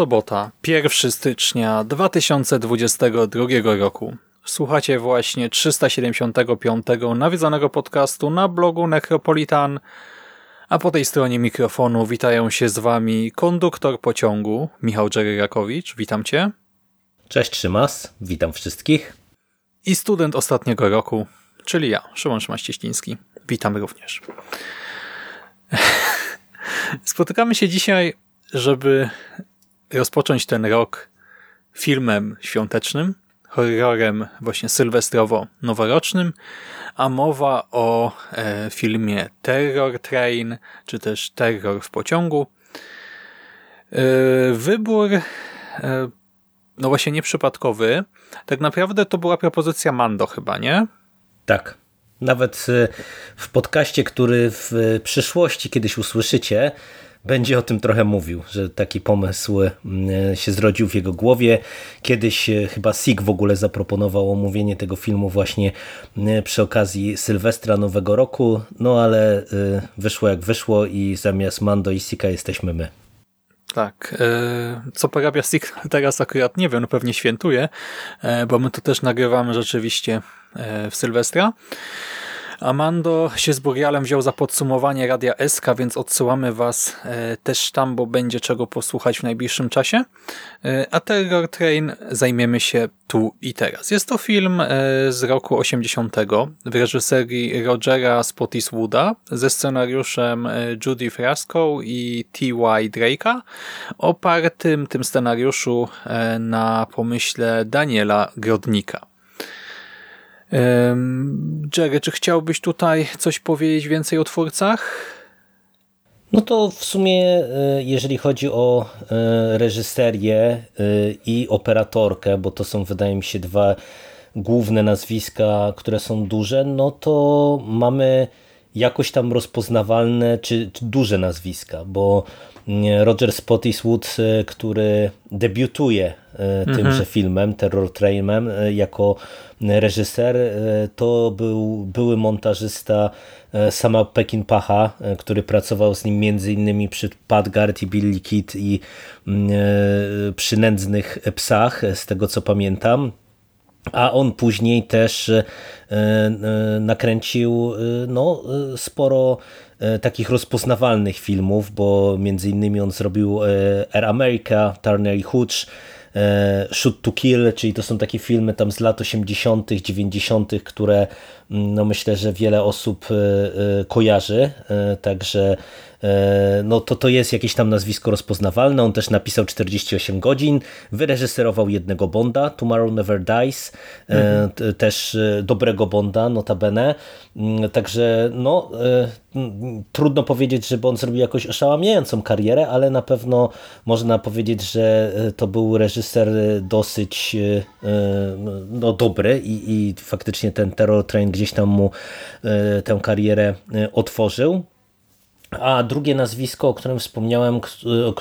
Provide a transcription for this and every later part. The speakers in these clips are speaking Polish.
Sobota, 1 stycznia 2022 roku. Słuchacie właśnie 375 nawiedzonego podcastu na blogu Necropolitan, a po tej stronie mikrofonu witają się z wami konduktor pociągu Michał Dżeryrakowicz, witam cię. Cześć Szymas, witam wszystkich. I student ostatniego roku, czyli ja, Szymon Szymaś-Cieśliński. Witam również. Spotykamy się dzisiaj żeby rozpocząć ten rok filmem świątecznym, horrorem właśnie sylwestrowo-noworocznym, a mowa o e, filmie Terror Train, czy też Terror w pociągu. E, wybór e, no właśnie nieprzypadkowy. Tak naprawdę to była propozycja Mando chyba, nie? Tak. Nawet e, w podcaście, który w przyszłości kiedyś usłyszycie, będzie o tym trochę mówił, że taki pomysł mm, się zrodził w jego głowie. Kiedyś e, chyba Sig w ogóle zaproponował omówienie tego filmu właśnie mm, przy okazji Sylwestra Nowego Roku, no ale e, wyszło jak wyszło i zamiast Mando i Sika jesteśmy my. Tak. E, co porabia Sig teraz akurat nie wiem, no pewnie świętuje, bo my to też nagrywamy rzeczywiście w Sylwestra. Amando się z Burialem wziął za podsumowanie Radia SK, więc odsyłamy Was e, też tam, bo będzie czego posłuchać w najbliższym czasie. E, a Terror Train zajmiemy się tu i teraz. Jest to film e, z roku 80 w reżyserii Rogera Spottiswooda ze scenariuszem Judy Frasco i T.Y. Drake'a opartym tym scenariuszu na pomyśle Daniela Grodnika. Jerry, czy chciałbyś tutaj coś powiedzieć więcej o twórcach? No to w sumie, e, jeżeli chodzi o e, reżyserię e, i operatorkę, bo to są wydaje mi się dwa główne nazwiska, które są duże, no to mamy jakoś tam rozpoznawalne czy, czy duże nazwiska, bo mm, Roger Spottiswood, który debiutuje mhm. tymże filmem, Terror Trainem, jako reżyser, e, to był były montażysta e, sama Pacha, e, który pracował z nim między innymi przy Padgard i Billy Kid i mm, przy Nędznych Psach, z tego co pamiętam. A on później też nakręcił no, sporo takich rozpoznawalnych filmów, bo między innymi on zrobił Air America, Turner i Hooch, E, Shoot to Kill, czyli to są takie filmy tam z lat 80., 90., które no myślę, że wiele osób e, e, kojarzy. Także E, no to to jest jakieś tam nazwisko rozpoznawalne. On też napisał 48 godzin, wyreżyserował jednego Bonda, Tomorrow Never Dies, mhm. też dobrego Bonda, notabene. Mm, także no, trudno powiedzieć, żeby on zrobił jakąś oszałamiającą karierę, ale na pewno można powiedzieć, że to był reżyser dosyć no, dobry i, i faktycznie ten Terror Train gdzieś tam mu tę karierę otworzył. A drugie nazwisko, o którym wspomniałem,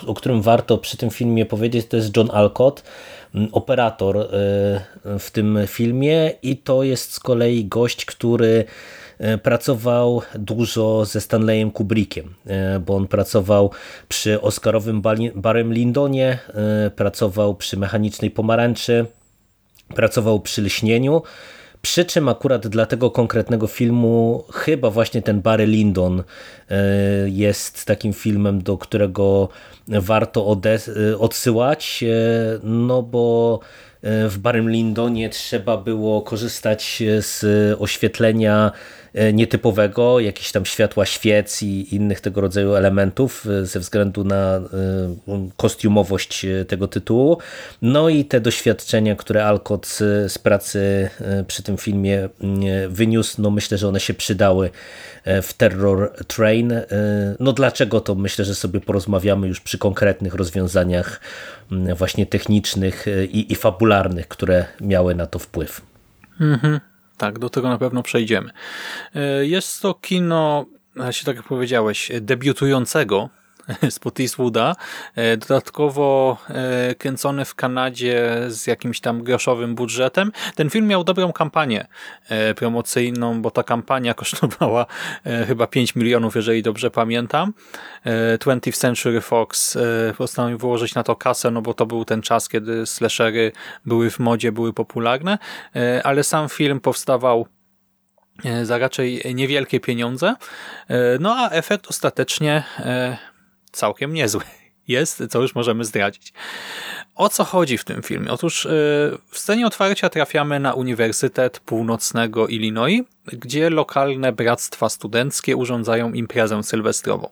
o którym warto przy tym filmie powiedzieć, to jest John Alcott, operator e, w tym filmie i to jest z kolei gość, który e, pracował dużo ze Stanleyem Kubrickiem, e, bo on pracował przy Oscarowym Barem Lindonie, pracował przy Mechanicznej Pomarańczy, pracował przy Lśnieniu, Przy czym akurat dla tego konkretnego filmu chyba właśnie ten Barry Lyndon jest takim filmem, do którego warto odsyłać, no bo w Barym Lindonie trzeba było korzystać z oświetlenia E, nietypowego, jakieś tam światła świec i innych tego rodzaju elementów e, ze względu na e, kostiumowość tego tytułu. No i te doświadczenia, które Alcott z pracy przy tym filmie wyniósł, no myślę, że one się przydały w Terror Train. No dlaczego to myślę, że sobie porozmawiamy już przy konkretnych rozwiązaniach właśnie technicznych i, i fabularnych, które miały na to wpływ. Mhm. Tak, do tego na pewno przejdziemy. E, jest to kino, się tak jak powiedziałeś, debiutującego z Eastwooda, e, dodatkowo e, kręcony w Kanadzie z jakimś tam groszowym budżetem. Ten film miał dobrą kampanię promocyjną, bo ta kampania kosztowała chyba 5 milionów, jeżeli dobrze pamiętam. 20th Century Fox postanowił wyłożyć na to kasę, no bo to był ten czas, kiedy slashery były w modzie, były popularne, ale sam film powstawał za raczej niewielkie pieniądze, no a efekt ostatecznie całkiem niezły jest, co już możemy zdradzić. O co chodzi w tym filmie? Otóż y, w scenie otwarcia trafiamy na Uniwersytet Północnego Illinois, gdzie lokalne bractwa studenckie urządzają imprezę sylwestrową.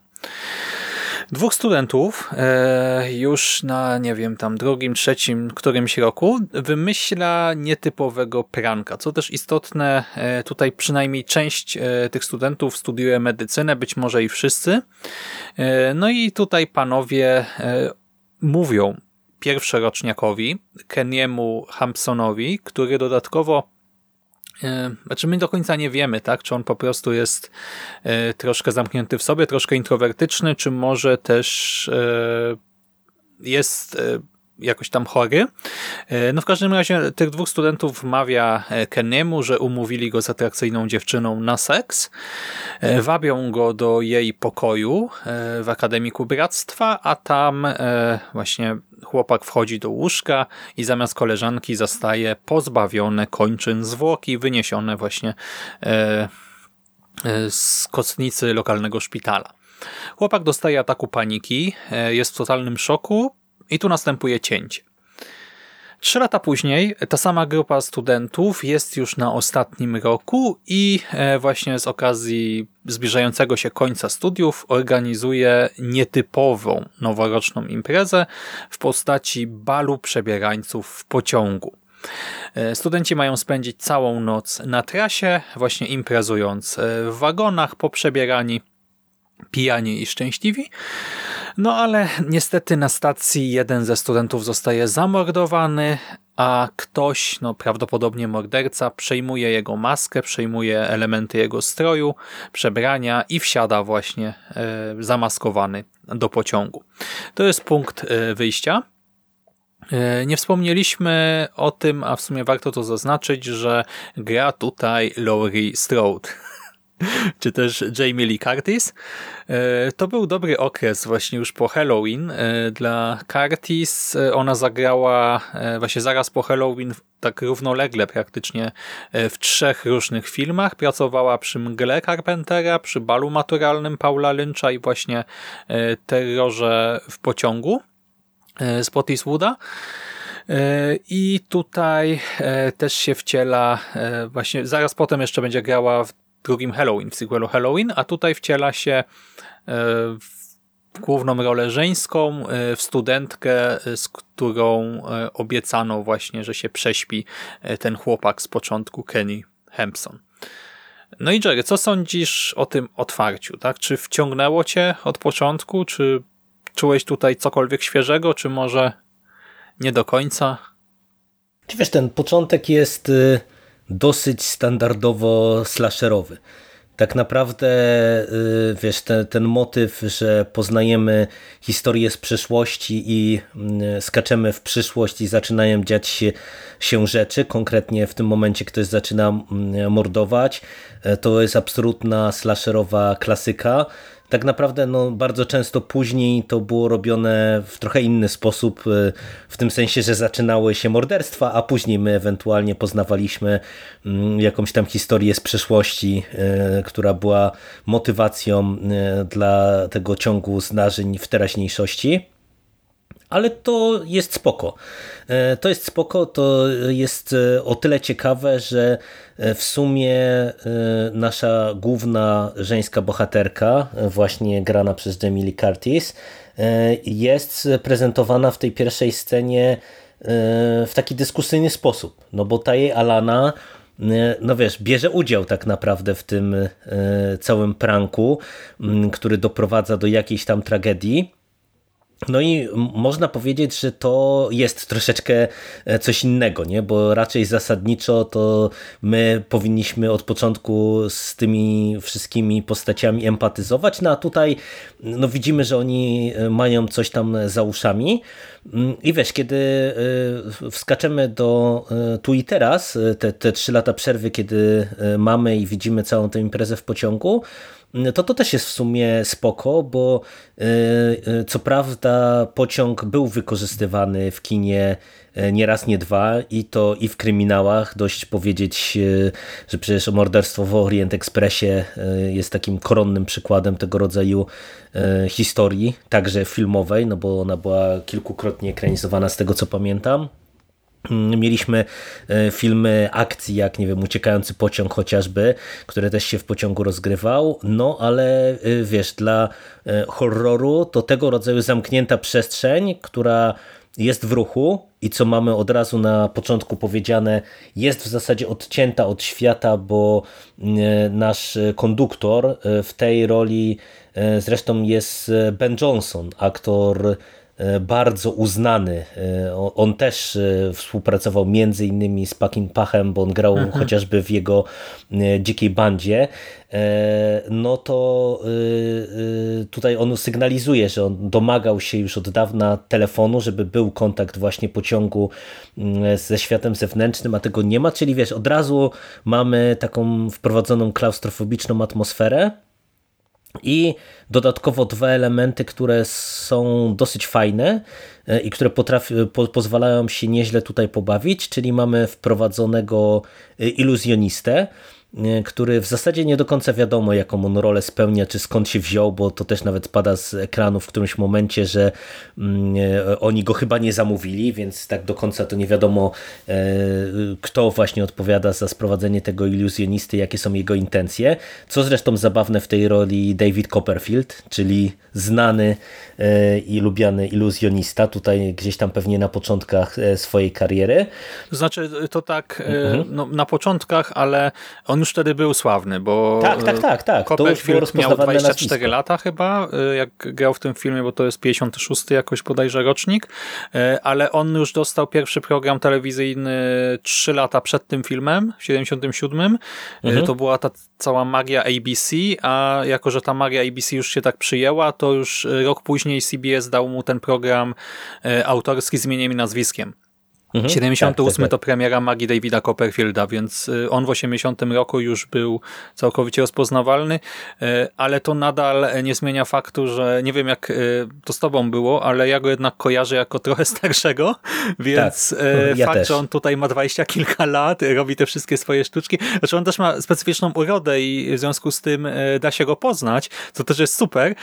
Dwóch studentów e, już na, nie wiem, tam drugim, trzecim, którymś roku wymyśla nietypowego pranka. Co też istotne, e, tutaj przynajmniej część e, tych studentów studiuje medycynę, być może i wszyscy. No i tutaj panowie mówią pierwszorocznikowi, Keniemu Hampsonowi, który dodatkowo znaczy my do końca nie wiemy, tak, czy on po prostu jest e, troszkę zamknięty w sobie, troszkę introwertyczny, czy może też e, jest jakoś tam chory. No w każdym razie tych dwóch studentów wmawia Keniemu, że umówili go z atrakcyjną dziewczyną na seks. Wabią go do jej pokoju w Akademiku Bractwa, a tam właśnie chłopak wchodzi do łóżka i zamiast koleżanki zastaje pozbawione kończyn zwłoki wyniesione właśnie e, e, z kostnicy lokalnego szpitala. Chłopak dostaje ataku paniki, e, jest w totalnym szoku i tu następuje cięcie. Trzy lata później ta sama grupa studentów jest już na ostatnim roku i e, właśnie z okazji zbliżającego się końca studiów organizuje nietypową noworoczną imprezę w postaci balu przebierańców w pociągu. E, studenci mają spędzić całą noc na trasie, właśnie imprezując e, w wagonach, poprzebierani, pijani i szczęśliwi. No ale niestety na stacji jeden ze studentów zostaje zamordowany, a ktoś, no prawdopodobnie morderca, przejmuje jego maskę, przejmuje elementy jego stroju, przebrania i wsiada właśnie e, zamaskowany do pociągu. To jest punkt e, wyjścia. E, nie wspomnieliśmy o tym, a w sumie warto to zaznaczyć, że gra tutaj Laurie Strode czy też Jamie Lee Curtis. E, to był dobry okres właśnie już po Halloween e, dla Curtis. E, ona zagrała właśnie zaraz po Halloween tak równolegle praktycznie w trzech różnych filmach. Pracowała przy Mgle Carpentera, przy Balu Maturalnym Paula Lyncha i właśnie Terrorze w pociągu z Potiswooda. I tutaj też się wciela, właśnie zaraz potem jeszcze będzie grała w drugim Halloween, w sequelu Halloween, a tutaj wciela się e, w główną rolę żeńską, e, w studentkę, e, z którą obiecano właśnie, że się prześpi ten chłopak z początku, Kenny Hampson. No i Jerry, co sądzisz o tym otwarciu? Tak? Czy wciągnęło cię od początku? Czy czułeś tutaj cokolwiek świeżego? Czy może nie do końca? Wiesz, ten początek jest y, dosyć standardowo slasherowy. Tak naprawdę, y, wiesz, ten, ten motyw, że poznajemy historię z przeszłości i mm, skaczemy w przyszłość i zaczynają dziać się, się rzeczy, konkretnie w tym momencie ktoś zaczyna mm, mordować, e, to jest absolutna slasherowa klasyka tak naprawdę no, bardzo często później to było robione w trochę inny sposób, e, w tym sensie, że zaczynały się morderstwa, a później my ewentualnie poznawaliśmy mm, jakąś tam historię z przeszłości, e, która była motywacją e, dla tego ciągu zdarzeń w teraźniejszości. Ale to jest spoko. E, to jest spoko, to jest e, o tyle ciekawe, że e, w sumie nasza główna żeńska bohaterka, właśnie grana przez Jamie Curtis, jest prezentowana w tej pierwszej scenie w taki dyskusyjny sposób. No bo ta jej Alana no wiesz, bierze udział tak naprawdę w tym całym pranku, który doprowadza do jakiejś tam tragedii. No i można powiedzieć, że to jest troszeczkę e, coś innego, nie? bo raczej zasadniczo to my powinniśmy od początku z tymi wszystkimi postaciami empatyzować, no a tutaj no widzimy, że oni e, mają coś tam za uszami mm, i wiesz, kiedy e, wskaczemy do tu i teraz, te, te trzy lata przerwy, kiedy mamy i widzimy całą tę imprezę w pociągu, to to też jest w sumie spoko, bo y, y, co prawda pociąg był wykorzystywany w kinie y, nie raz, nie dwa i to i w kryminałach. Dość powiedzieć, że przecież morderstwo w Orient Expressie jest takim koronnym przykładem tego rodzaju historii, także filmowej, no bo ona była kilkukrotnie ekranizowana z tego co pamiętam. Mm, mieliśmy e, filmy akcji, jak nie wiem, Uciekający pociąg chociażby, który też się w pociągu rozgrywał, no ale e, wiesz, dla e, horroru to tego rodzaju zamknięta przestrzeń, która jest w ruchu i co mamy od razu na początku powiedziane, jest w zasadzie odcięta od świata, bo nasz konduktor w tej roli zresztą jest Ben Johnson, aktor bardzo uznany. E, on też e, współpracował między innymi z Pakim Pachem, bo on grał mhm. chociażby w jego Dzikiej Bandzie. No to tutaj on sygnalizuje, że on domagał się już od dawna telefonu, żeby był kontakt właśnie pociągu ze światem zewnętrznym, a tego nie ma, czyli wiesz, od razu mamy taką wprowadzoną klaustrofobiczną atmosferę, i dodatkowo dwa elementy, które są dosyć fajne e, i które potrafi, po, pozwalają się nieźle tutaj pobawić, czyli mamy wprowadzonego e, iluzjonistę, który w zasadzie nie do końca wiadomo, jaką on rolę spełnia, czy skąd się wziął, bo to też nawet pada z ekranu w którymś momencie, że mm, e, oni go chyba nie zamówili, więc tak do końca to nie wiadomo, e, kto właśnie odpowiada za sprowadzenie tego iluzjonisty, jakie są jego intencje. Co zresztą zabawne w tej roli David Copperfield, czyli znany i lubiany iluzjonista, tutaj gdzieś tam pewnie na początkach swojej kariery. Znaczy to tak mhm. no, na początkach, ale on już wtedy był sławny, bo tak, tak, tak, tak. Copperfield miał 24 nazwisko. lata chyba, y, jak grał w tym filmie, bo to jest 56 jakoś bodajże rocznik, y, ale on już dostał pierwszy program telewizyjny 3 lata przed tym filmem, w 77. Y, mhm. To była ta cała magia ABC, a jako, że ta magia ABC już się tak przyjęła, to już rok później CBS dał mu ten program autorski z imieniem i nazwiskiem. Mhm, 78 tak, tak, tak. to premiera magii Davida Copperfielda, więc y, on w 80 roku już był całkowicie rozpoznawalny, y, ale to nadal nie zmienia faktu, że nie wiem jak y, to z tobą było, ale ja go jednak kojarzę jako trochę starszego, więc tak, ja fakt, też. że on tutaj ma dwadzieścia kilka lat, robi te wszystkie swoje sztuczki, znaczy on też ma specyficzną urodę i w związku z tym da się go poznać, co też jest super,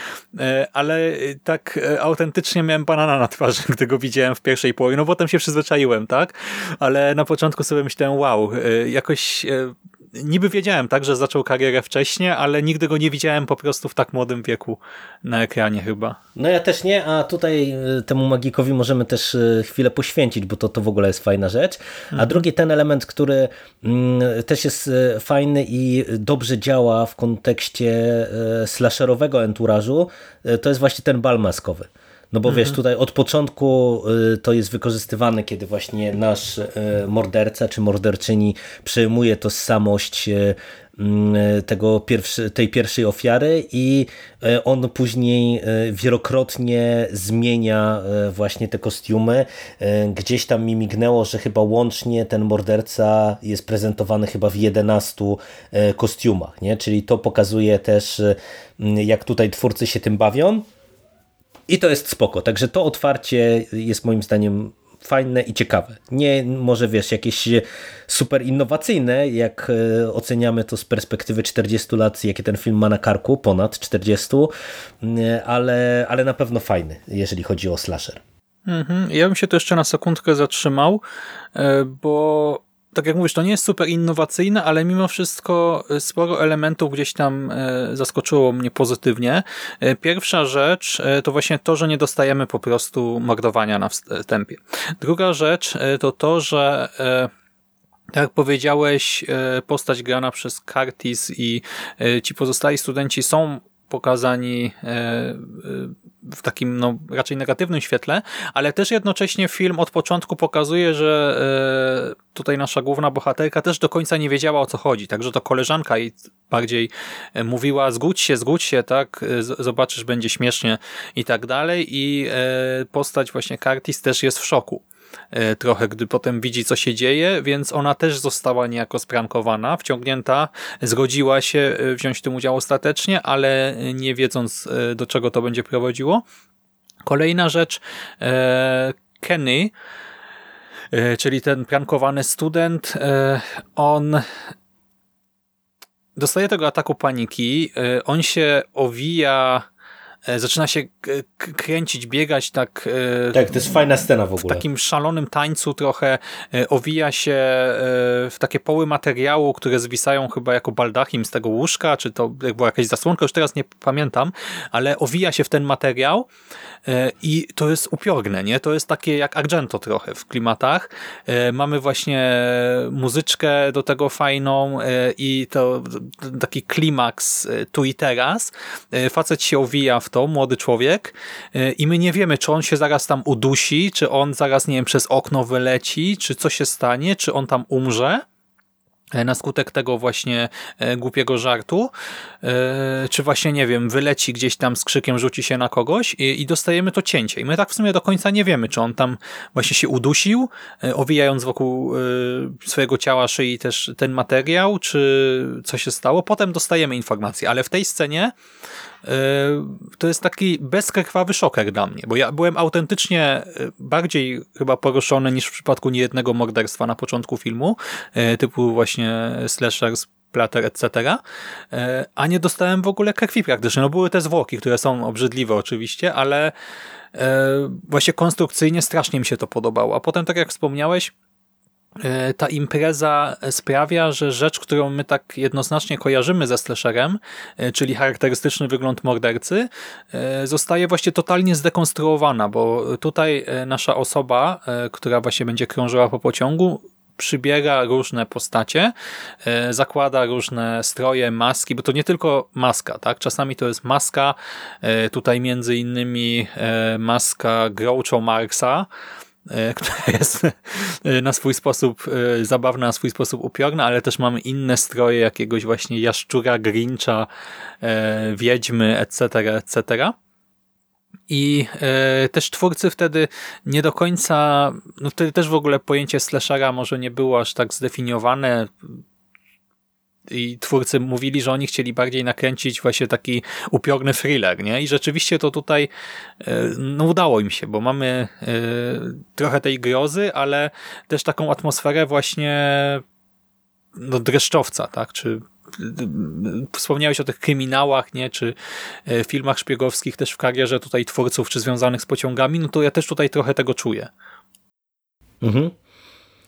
ale tak autentycznie miałem banana na twarzy, gdy go widziałem w pierwszej połowie, no potem się przyzwyczaiłem tak? Ale na początku sobie myślałem, wow, y, jakoś y, niby wiedziałem, tak, że zaczął karierę wcześniej, ale nigdy go nie widziałem po prostu w tak młodym wieku na ekranie chyba. No ja też nie, a tutaj y, temu magikowi możemy też chwilę poświęcić, bo to, to w ogóle jest fajna rzecz. A mhm. drugi ten element, który mm, też jest fajny i dobrze działa w kontekście slasherowego enturażu, to jest właśnie ten bal maskowy. No bo wiesz, tutaj od początku y, to jest wykorzystywane, kiedy właśnie nasz y, morderca czy morderczyni przejmuje tożsamość y, mm, tego pierwszy, tej pierwszej ofiary i on później wielokrotnie zmienia właśnie te kostiumy. Gdzieś tam mi mignęło, że chyba łącznie ten morderca jest prezentowany chyba w 11 kostiumach, nie? czyli to pokazuje też jak tutaj twórcy się tym bawią. I to jest spoko. Także to otwarcie jest moim zdaniem fajne i ciekawe. Nie może wiesz, jakieś super innowacyjne, jak e, oceniamy to z perspektywy 40 lat, jakie ten film ma na karku, ponad 40, ale, ale na pewno fajny, jeżeli chodzi o slasher. Mhm. Ja bym się tu jeszcze na sekundkę zatrzymał, e, bo tak jak mówisz, to nie jest super innowacyjne, ale mimo wszystko e, sporo elementów gdzieś tam e, zaskoczyło mnie pozytywnie. E, pierwsza rzecz to właśnie to, że nie dostajemy po prostu mordowania na wstępie. Druga rzecz to to, że tak jak powiedziałeś, postać grana przez Curtis i ci pozostali studenci są pokazani w takim no, raczej negatywnym świetle, ale też jednocześnie film od początku pokazuje, że e, tutaj nasza główna bohaterka też do końca nie wiedziała o co chodzi, także to koleżanka i bardziej e, mówiła zgódź się, zgódź się, tak, e, zobaczysz, będzie śmiesznie i tak dalej. I postać właśnie Curtis też jest w szoku. E, trochę, gdy potem widzi, co się dzieje, więc ona też została niejako sprankowana, wciągnięta, zgodziła się e, wziąć w tym udział ostatecznie, ale nie wiedząc, e, do czego to będzie prowadziło. Kolejna rzecz, Kenny, czyli ten prankowany student, on dostaje tego ataku paniki, on się owija E, zaczyna się kręcić, biegać tak... E, tak, to jest fajna scena w ogóle. W takim szalonym tańcu trochę e, owija się w takie poły materiału, które zwisają chyba jako baldachim z tego łóżka, czy to była jakaś zasłonka, już teraz nie pamiętam, ale owija się w ten materiał i to jest upiorne, nie? To jest takie jak Argento trochę w klimatach. Mamy właśnie muzyczkę do tego fajną i to taki klimaks tu i teraz. Facet się owija w młody człowiek y, i my nie wiemy, czy on się zaraz tam udusi, czy on zaraz, nie wiem, przez okno wyleci, czy co się stanie, czy on tam umrze e, na skutek tego właśnie e, głupiego żartu, e, czy właśnie, nie wiem, wyleci gdzieś tam z krzykiem, rzuci się na kogoś i, i, dostajemy to cięcie. I my tak w sumie do końca nie wiemy, czy on tam właśnie się udusił, owijając wokół swojego ciała szyi też ten materiał, czy co się stało. Potem dostajemy informację, ale w tej scenie to jest taki bezkrwawy szoker dla mnie, bo ja byłem autentycznie e, bardziej chyba poruszony niż w przypadku niejednego morderstwa na początku filmu, e, typu właśnie slasher, splatter, etc., a nie dostałem w ogóle krwi praktycznie. No były te zwłoki, które są obrzydliwe oczywiście, ale właśnie konstrukcyjnie strasznie mi się to podobało. A potem, tak jak wspomniałeś, ta impreza sprawia, że rzecz, którą my tak jednoznacznie kojarzymy ze slasherem, e, czyli charakterystyczny wygląd mordercy, e, zostaje właśnie totalnie zdekonstruowana, bo tutaj nasza osoba, która właśnie będzie krążyła po pociągu, przybiera różne postacie, zakłada różne stroje, maski, bo to nie tylko maska, tak? Czasami to jest maska, tutaj między innymi maska Groucho Marxa, E, która jest e, na swój sposób e, zabawna, na swój sposób upiorna, ale też mamy inne stroje jakiegoś właśnie jaszczura, grincha, wiedźmy, etc., etc., i e, też twórcy wtedy nie do końca, no wtedy też w ogóle pojęcie slashera może nie było aż tak zdefiniowane i twórcy mówili, że oni chcieli bardziej nakręcić właśnie taki upiorny thriller, nie? I rzeczywiście to tutaj e, no, udało im się, bo mamy e, trochę tej grozy, ale też taką atmosferę właśnie no, dreszczowca, tak? Czy wspomniałeś o tych kryminałach, nie? Czy e, filmach szpiegowskich też w karierze tutaj twórców, czy związanych z pociągami, no to ja też tutaj trochę tego czuję. Mhm.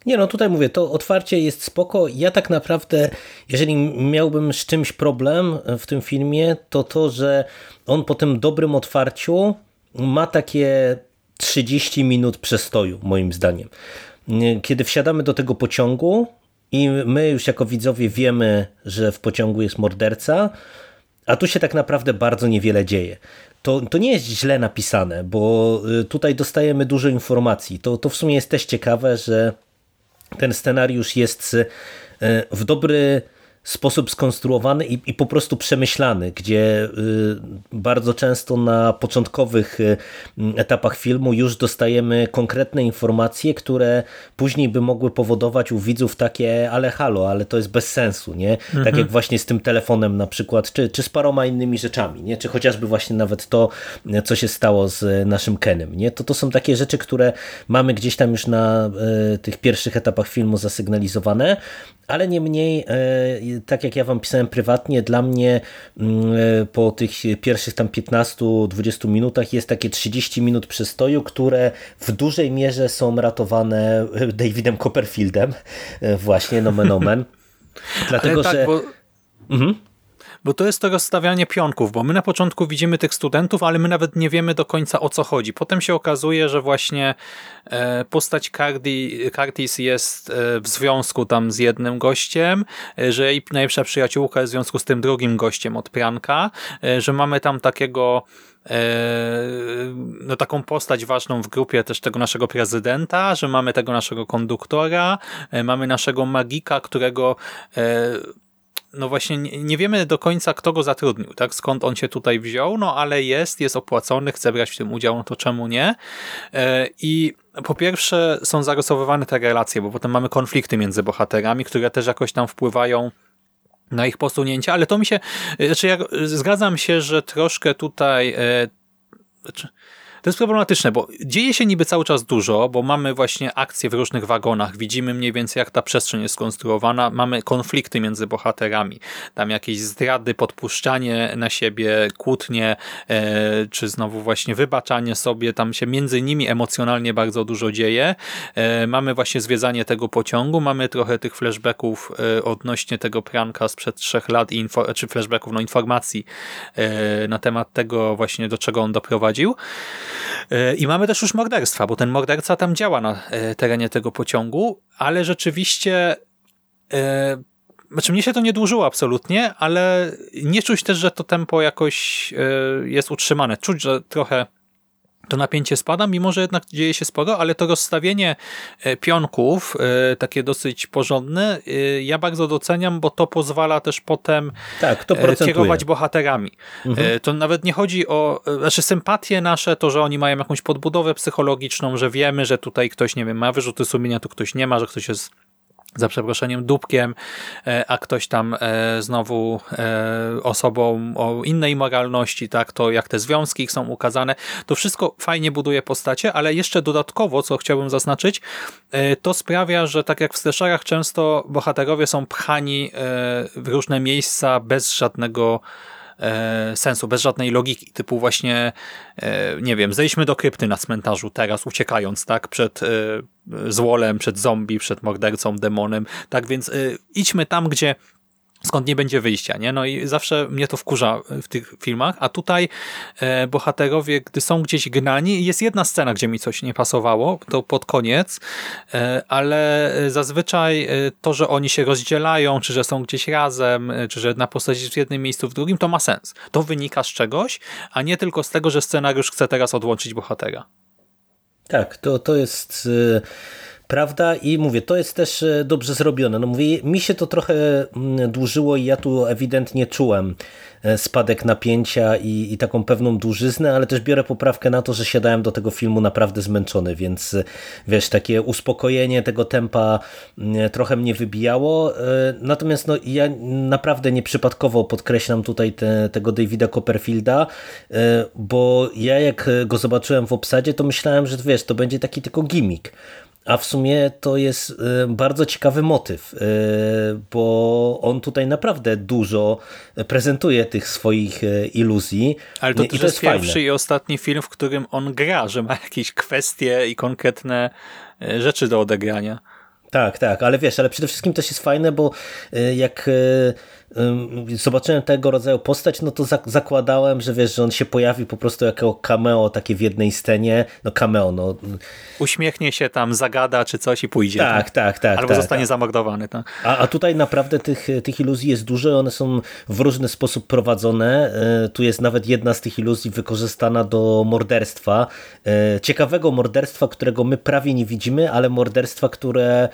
Nie no, tutaj mówię, to otwarcie jest spoko. Ja tak naprawdę, jeżeli miałbym z czymś problem w tym filmie, to to, że on po tym dobrym otwarciu ma takie 30 minut przestoju, moim zdaniem. Kiedy wsiadamy do tego pociągu i my już jako widzowie wiemy, że w pociągu jest morderca, a tu się tak naprawdę bardzo niewiele dzieje. to, to nie jest źle napisane, bo tutaj dostajemy dużo informacji. To, to w sumie jest też ciekawe, że ten scenariusz jest w dobry sposób skonstruowany i, i po prostu przemyślany, gdzie y, bardzo często na początkowych y, etapach filmu już dostajemy konkretne informacje, które później by mogły powodować u widzów takie ale halo, ale to jest bez sensu, nie? Mhm. Tak jak właśnie z tym telefonem na przykład, czy, czy z paroma innymi rzeczami, nie? Czy chociażby właśnie nawet to, co się stało z naszym Kenem, nie? To to są takie rzeczy, które mamy gdzieś tam już na y, tych pierwszych etapach filmu zasygnalizowane, ale niemniej, e, tak jak ja wam pisałem prywatnie, dla mnie mm, e, po tych pierwszych tam 15-20 minutach jest takie 30 minut przystoju, które w dużej mierze są ratowane Davidem Copperfieldem, e, właśnie nomen omen. Dlatego, tak, że... Bo... Mhm bo to jest to rozstawianie pionków, bo my na początku widzimy tych studentów, ale my nawet nie wiemy do końca o co chodzi. Potem się okazuje, że właśnie e, postać Cardi, Curtis jest e, w związku tam z jednym gościem, e, że jej najlepsza przyjaciółka jest w związku z tym drugim gościem od Pranka, że mamy tam takiego no taką postać ważną w grupie też tego naszego prezydenta, że mamy tego naszego konduktora, mamy naszego magika, którego no właśnie nie, nie, wiemy do końca, kto go zatrudnił, tak? Skąd on się tutaj wziął, no ale jest, jest opłacony, chce brać w tym udział, no to czemu nie? E, I po pierwsze są zarysowywane te relacje, bo potem mamy konflikty między bohaterami, które też jakoś tam wpływają na ich posunięcie, ale to mi się, znaczy ja zgadzam się, że troszkę tutaj, e, znaczy, to jest problematyczne, bo dzieje się niby cały czas dużo, bo mamy właśnie akcje w różnych wagonach, widzimy mniej więcej jak ta przestrzeń jest skonstruowana, mamy konflikty między bohaterami, tam jakieś zdrady, podpuszczanie na siebie, kłótnie, e, czy znowu właśnie wybaczanie sobie, tam się między nimi emocjonalnie bardzo dużo dzieje. E, mamy właśnie zwiedzanie tego pociągu, mamy trochę tych flashbacków e, odnośnie tego pranka sprzed trzech lat, i czy flashbacków, no informacji na temat tego właśnie, do czego on doprowadził. E, I mamy też już morderstwa, bo ten morderca tam działa na e, terenie tego pociągu, ale rzeczywiście e, znaczy mnie się to nie dłużyło absolutnie, ale nie czuć też, że to tempo jakoś jest utrzymane. Czuć, że trochę to napięcie spada, mimo że jednak dzieje się sporo, ale to rozstawienie e, pionków, e, takie dosyć porządne, e, ja bardzo doceniam, bo to pozwala też potem tak, to kierować bohaterami. Mhm. To nawet nie chodzi o, znaczy sympatie nasze, to, że oni mają jakąś podbudowę psychologiczną, że wiemy, że tutaj ktoś, nie wiem, ma wyrzuty sumienia, tu ktoś nie ma, że ktoś jest za przeproszeniem dupkiem, e, a ktoś tam e, znowu e, osobą o innej moralności, tak, to jak te związki są ukazane, to wszystko fajnie buduje postacie, ale jeszcze dodatkowo, co chciałbym zaznaczyć, to sprawia, że tak jak w slasherach często bohaterowie są pchani w różne miejsca bez żadnego sensu, bez żadnej logiki, typu właśnie, nie wiem, zejdźmy do krypty na cmentarzu teraz, uciekając, tak, przed złolem, przed zombie, przed mordercą, demonem. Tak więc y, idźmy tam, gdzie skąd nie będzie wyjścia, nie? No i zawsze mnie to wkurza w tych filmach, a tutaj e, bohaterowie, gdy są gdzieś gnani, jest jedna scena, gdzie mi coś nie pasowało, to pod koniec, e, ale zazwyczaj e, to, że oni się rozdzielają, czy że są gdzieś razem, e, czy że jedna postać jest w jednym miejscu, w drugim, to ma sens. To wynika z czegoś, a nie tylko z tego, że scenariusz chce teraz odłączyć bohatera. Tak, to, to jest y, prawda i mówię, to jest też y, dobrze zrobione. No mówię, mi się to trochę mm, dłużyło i ja tu ewidentnie czułem E, spadek napięcia i, i taką pewną dłużyznę, ale też biorę poprawkę na to, że siadałem do tego filmu naprawdę zmęczony, więc e, wiesz, takie uspokojenie tego tempa mm, trochę mnie wybijało. E, natomiast no, ja naprawdę nieprzypadkowo podkreślam tutaj te, tego Davida Copperfielda, bo ja jak go zobaczyłem w obsadzie, to myślałem, że wiesz, to będzie taki tylko gimmick. A w sumie to jest y, bardzo ciekawy motyw, y, bo on tutaj naprawdę dużo prezentuje tych swoich y, iluzji. Ale to, I to jest pierwszy fajne. i ostatni film, w którym on gra, że ma jakieś kwestie i konkretne rzeczy do odegrania. Tak, tak, ale wiesz, ale przede wszystkim też jest fajne, bo jak zobaczyłem tego rodzaju postać, no to zakładałem, że wiesz, że on się pojawi po prostu jako cameo takie w jednej scenie, no cameo, no. Uśmiechnie się tam, zagada czy coś i pójdzie. Tak, tak, tak. tak Albo tak, zostanie tak. zamordowany. Tak. A, a tutaj naprawdę tych, tych iluzji jest dużo, one są w różny sposób prowadzone. E, tu jest nawet jedna z tych iluzji wykorzystana do morderstwa. E, ciekawego morderstwa, którego my prawie nie widzimy, ale morderstwa, które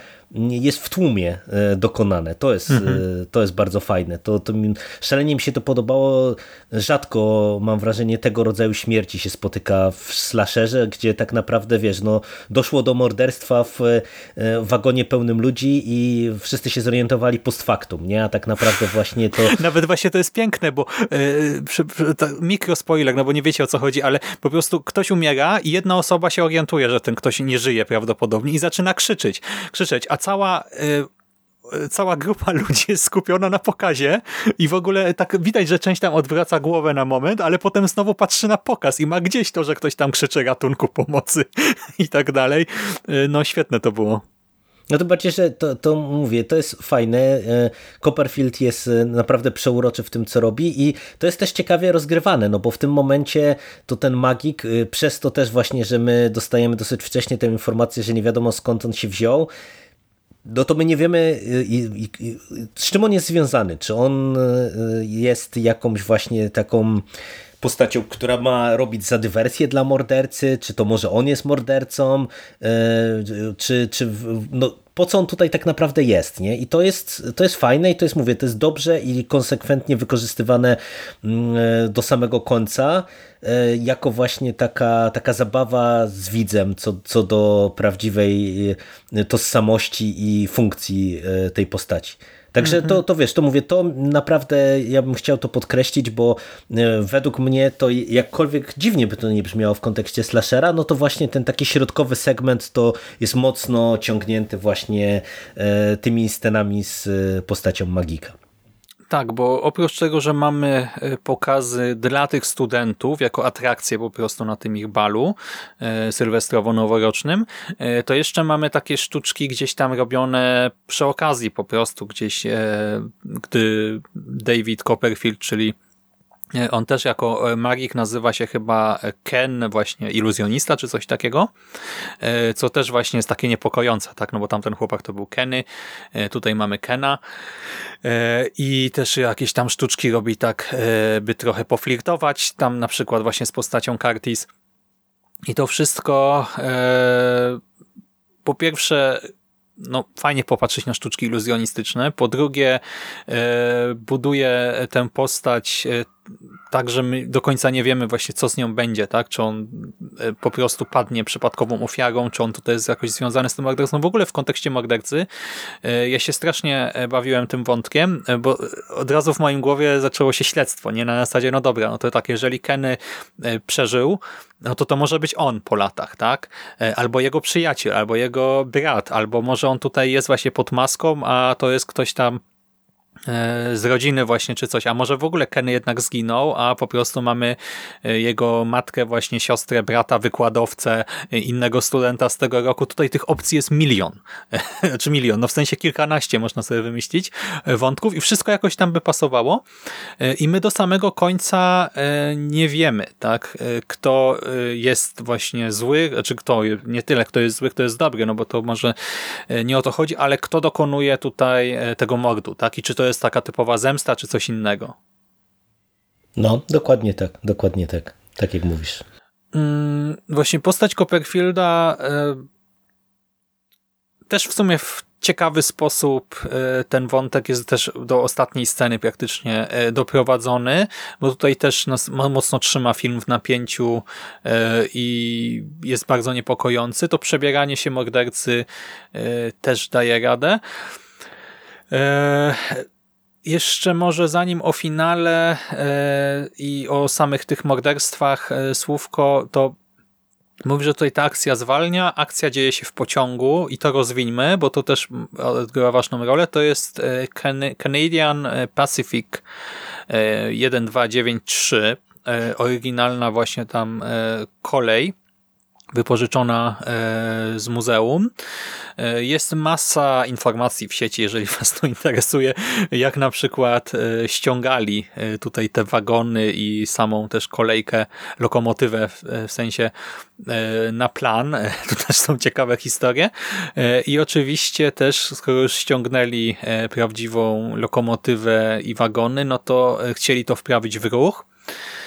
jest w tłumie e, dokonane. To jest, mhm. to jest bardzo fajne. To, to mi, szalenie mi się to podobało. Rzadko mam wrażenie tego rodzaju śmierci się spotyka w slasherze, gdzie tak naprawdę wiesz, no, doszło do morderstwa w wagonie pełnym ludzi i wszyscy się zorientowali post factum, nie? A tak naprawdę właśnie to... Nawet właśnie to jest piękne, bo yy, mikro spoiler, no bo nie wiecie o co chodzi, ale po prostu ktoś umiera i jedna osoba się orientuje, że ten ktoś nie żyje prawdopodobnie i zaczyna krzyczeć, krzyczeć, a cała... Yy, cała grupa ludzi jest skupiona na pokazie i w ogóle tak widać, że część tam odwraca głowę na moment, ale potem znowu patrzy na pokaz i ma gdzieś to, że ktoś tam krzyczy ratunku, pomocy i tak dalej. No świetne to było. No to bardziej, że to, to mówię, to jest fajne. E, Copperfield jest e, naprawdę przeuroczy w tym, co robi i to jest też ciekawie rozgrywane, no bo w tym momencie to ten magik, e, przez to też właśnie, że my dostajemy dosyć wcześnie tę informację, że nie wiadomo skąd on się wziął, no to my nie wiemy, z czym on jest związany. Czy on jest jakąś właśnie taką postacią, która ma robić za dywersję dla mordercy, czy to może on jest mordercą, e, czy, czy no, po co on tutaj tak naprawdę jest, nie? I to jest, to jest fajne i to jest, mówię, to jest dobrze i konsekwentnie wykorzystywane mm, e, do samego końca, e, jako właśnie taka, taka zabawa z widzem, co, co do prawdziwej tożsamości i funkcji tej postaci. Także to, mhm. to wiesz, to mówię, to naprawdę ja bym chciał to podkreślić, bo e, według mnie to jakkolwiek dziwnie by to nie brzmiało w kontekście slashera, no to właśnie ten taki środkowy segment to jest mocno ciągnięty właśnie e, tymi scenami z e, postacią magika. Tak, bo oprócz tego, że mamy e, pokazy dla tych studentów jako atrakcje po prostu na tym ich balu e, sylwestrowo-noworocznym, e, to jeszcze mamy takie sztuczki gdzieś tam robione przy okazji po prostu gdzieś, gdy David Copperfield, czyli on też jako e, magik nazywa się chyba Ken, właśnie iluzjonista czy coś takiego, e, co też właśnie jest takie niepokojące, tak? no bo tamten chłopak to był Kenny, e, tutaj mamy Kena i też jakieś tam sztuczki robi tak, by trochę poflirtować, tam na przykład właśnie z postacią Curtis i to wszystko po pierwsze no, fajnie popatrzeć na sztuczki iluzjonistyczne. Po drugie, e, buduje tę postać e, tak, że my do końca nie wiemy właśnie, co z nią będzie, tak? Czy on e, po prostu padnie przypadkową ofiarą, czy on tutaj jest jakoś związany z tym mordercą. W ogóle w kontekście mordercy ja się strasznie bawiłem tym wątkiem, bo od razu w moim głowie zaczęło się śledztwo, nie? Na zasadzie, no dobra, no to tak, jeżeli Kenny przeżył, no to to może być on po latach, tak? Albo jego przyjaciel, albo jego brat, albo może on tutaj jest właśnie pod maską, a to jest ktoś tam E, z rodziny właśnie czy coś, a może w ogóle Kenny jednak zginął, a po prostu mamy e, jego matkę, właśnie siostrę, brata, wykładowcę, e, innego studenta z tego roku. Tutaj tych opcji jest milion, czy milion, no w sensie kilkanaście można sobie wymyślić wątków. I wszystko jakoś tam by pasowało. I my do samego końca nie wiemy, tak, kto jest właśnie zły, czy znaczy kto, nie tyle kto jest zły, kto jest dobry, no bo to może nie o to chodzi, ale kto dokonuje tutaj tego mordu, tak, i czy to jest jest taka typowa zemsta, czy coś innego. No, dokładnie tak, dokładnie tak, tak jak mówisz. Mm, właśnie postać Copperfielda e, też w sumie w ciekawy sposób e, ten wątek jest też do ostatniej sceny praktycznie e, doprowadzony, bo tutaj też nas mocno trzyma film w napięciu i jest bardzo niepokojący. To przebieranie się mordercy też daje radę. Jeszcze może zanim o finale e, i o samych tych morderstwach e, słówko, to Mówi, że tutaj ta akcja zwalnia, akcja dzieje się w pociągu i to rozwińmy, bo to też odgrywa ważną rolę. To jest e, Canadian Pacific 1293, oryginalna właśnie tam kolej wypożyczona z muzeum. Jest masa informacji w sieci, jeżeli Was to interesuje, jak na przykład ściągali tutaj te wagony i samą też kolejkę, lokomotywę w sensie na plan. Tu też są ciekawe historie. I oczywiście też, skoro już ściągnęli prawdziwą lokomotywę i wagony, no to chcieli to wprawić w ruch E,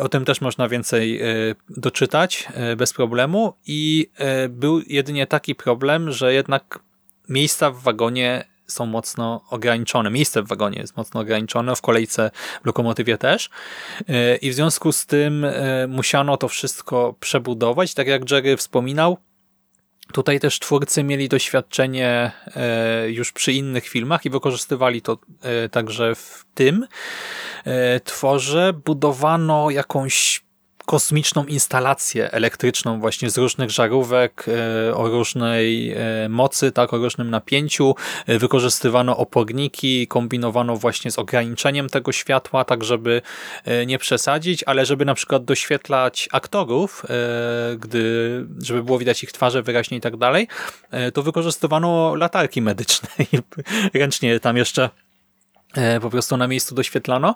o tym też można więcej e, doczytać e, bez problemu i był jedynie taki problem, że jednak miejsca w wagonie są mocno ograniczone. Miejsce w wagonie jest mocno ograniczone, w kolejce w lokomotywie też. I w związku z tym musiano to wszystko przebudować. Tak jak Jerry wspominał, Tutaj też twórcy mieli doświadczenie już przy innych filmach i wykorzystywali to także w tym. E, tworze budowano jakąś kosmiczną instalację elektryczną właśnie z różnych żarówek e, o różnej e, mocy, tak, o różnym napięciu. Wykorzystywano oporniki, kombinowano właśnie z ograniczeniem tego światła, tak żeby nie przesadzić, ale żeby na przykład doświetlać aktorów, gdy, żeby było widać ich twarze wyraźnie i tak dalej, to wykorzystywano latarki medyczne i ręcznie tam jeszcze E, po prostu na miejscu doświetlano.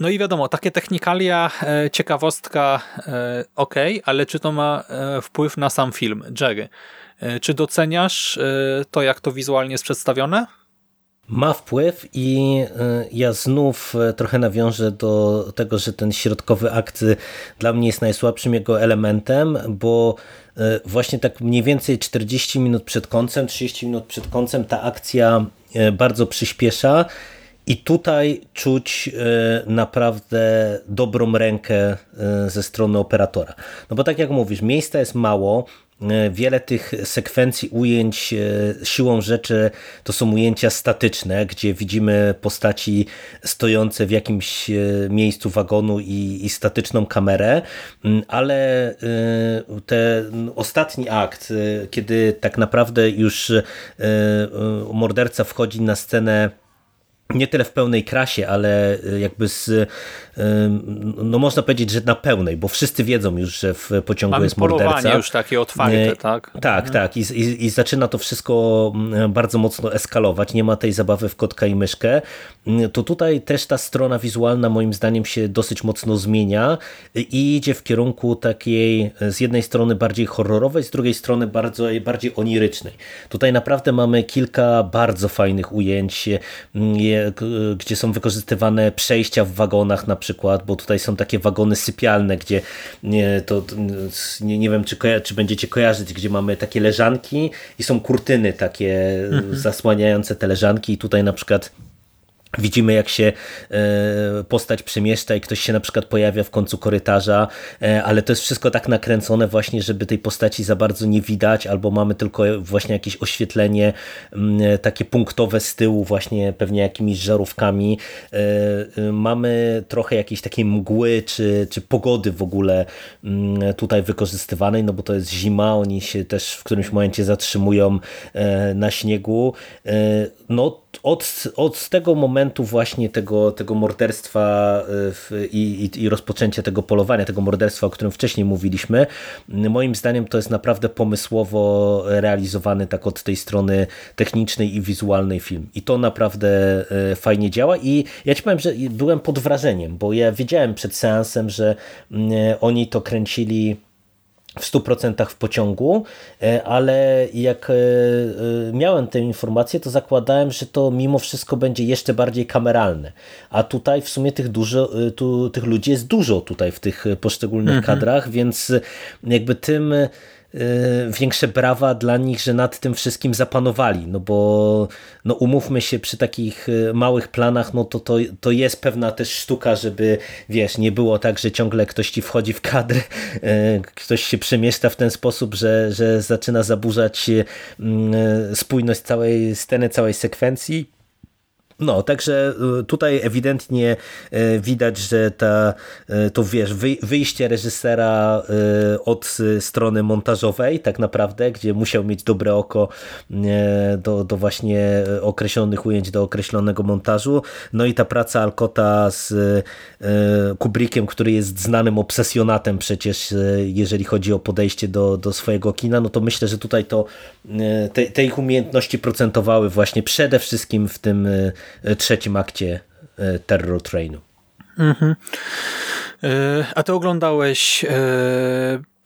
E, no i wiadomo, takie technikalia, e, ciekawostka, ok, ale czy to ma wpływ na sam film? Jerry, czy doceniasz to, jak to wizualnie jest przedstawione? Ma wpływ i ja znów trochę nawiążę do tego, że ten środkowy akt dla mnie jest najsłabszym jego elementem, bo właśnie tak mniej więcej 40 minut przed końcem, 30 minut przed końcem ta akcja E, bardzo przyspiesza i tutaj czuć e, naprawdę dobrą rękę e, ze strony operatora. No bo tak jak mówisz, miejsca jest mało, wiele tych sekwencji ujęć siłą rzeczy to są ujęcia statyczne, gdzie widzimy postaci stojące w jakimś miejscu wagonu i, i statyczną kamerę, mm, ale ten ostatni akt, kiedy tak naprawdę już morderca wchodzi na scenę nie tyle w pełnej krasie, ale jakby z no można powiedzieć, że na pełnej, bo wszyscy wiedzą już, że w pociągu Mamy jest morderca. już takie otwarte, tak? Tak, mhm. tak. I, i, I, zaczyna to wszystko mm, bardzo mocno eskalować. Nie ma tej zabawy w kotka i myszkę. To tutaj też ta strona wizualna moim zdaniem się dosyć mocno zmienia i idzie w kierunku takiej z jednej strony bardziej horrorowej, z drugiej strony bardzo, bardziej onirycznej. Tutaj naprawdę mamy kilka bardzo fajnych ujęć, mm, gdzie są wykorzystywane przejścia w wagonach na przykład, bo tutaj są takie wagony sypialne, gdzie nie, to, nie, nie wiem, czy, czy będziecie kojarzyć, gdzie mamy takie leżanki i są kurtyny takie mhm. zasłaniające te leżanki i tutaj na przykład Widzimy, jak się e, postać przemieszcza i ktoś się na przykład pojawia w końcu korytarza, e, ale to jest wszystko tak nakręcone właśnie, żeby tej postaci za bardzo nie widać, albo mamy tylko właśnie jakieś oświetlenie takie punktowe z tyłu, właśnie pewnie jakimiś żarówkami. E, mamy trochę jakiejś takiej mgły, czy, czy pogody w ogóle tutaj wykorzystywanej, no bo to jest zima, oni się też w którymś momencie zatrzymują na śniegu. No od, od tego momentu właśnie tego, tego morderstwa y, i, i, i rozpoczęcia tego polowania, tego morderstwa, o którym wcześniej mówiliśmy, moim zdaniem to jest naprawdę pomysłowo realizowany tak od tej strony technicznej i wizualnej film. I to naprawdę y, fajnie działa i ja ci powiem, że byłem pod wrażeniem, bo ja wiedziałem przed seansem, że oni to kręcili w 100% w pociągu, e, ale jak e, e, miałem tę informację, to zakładałem, że to mimo wszystko będzie jeszcze bardziej kameralne. A tutaj w sumie tych, dużo, tu, tych ludzi jest dużo tutaj w tych poszczególnych mhm. kadrach, więc jakby tym większe brawa dla nich, że nad tym wszystkim zapanowali, no bo no umówmy się przy takich y, małych planach, no to, to, to jest pewna też sztuka, żeby wiesz, nie było tak, że ciągle ktoś ci wchodzi w kadr, y, ktoś się przemieszcza w ten sposób, że, że zaczyna zaburzać spójność całej sceny, całej sekwencji No, także y, tutaj ewidentnie y, widać, że ta, y, to wiesz, wyjście reżysera od strony montażowej tak naprawdę, gdzie musiał mieć dobre oko do, do właśnie określonych ujęć, do określonego montażu. No i ta praca Alcota z Kubrickiem, który jest znanym obsesjonatem przecież, jeżeli chodzi o podejście do, do swojego kina, no to myślę, że tutaj to te, te ich umiejętności procentowały właśnie przede wszystkim w tym trzecim akcie e, Terror Trainu. Mhm. E, a ty oglądałeś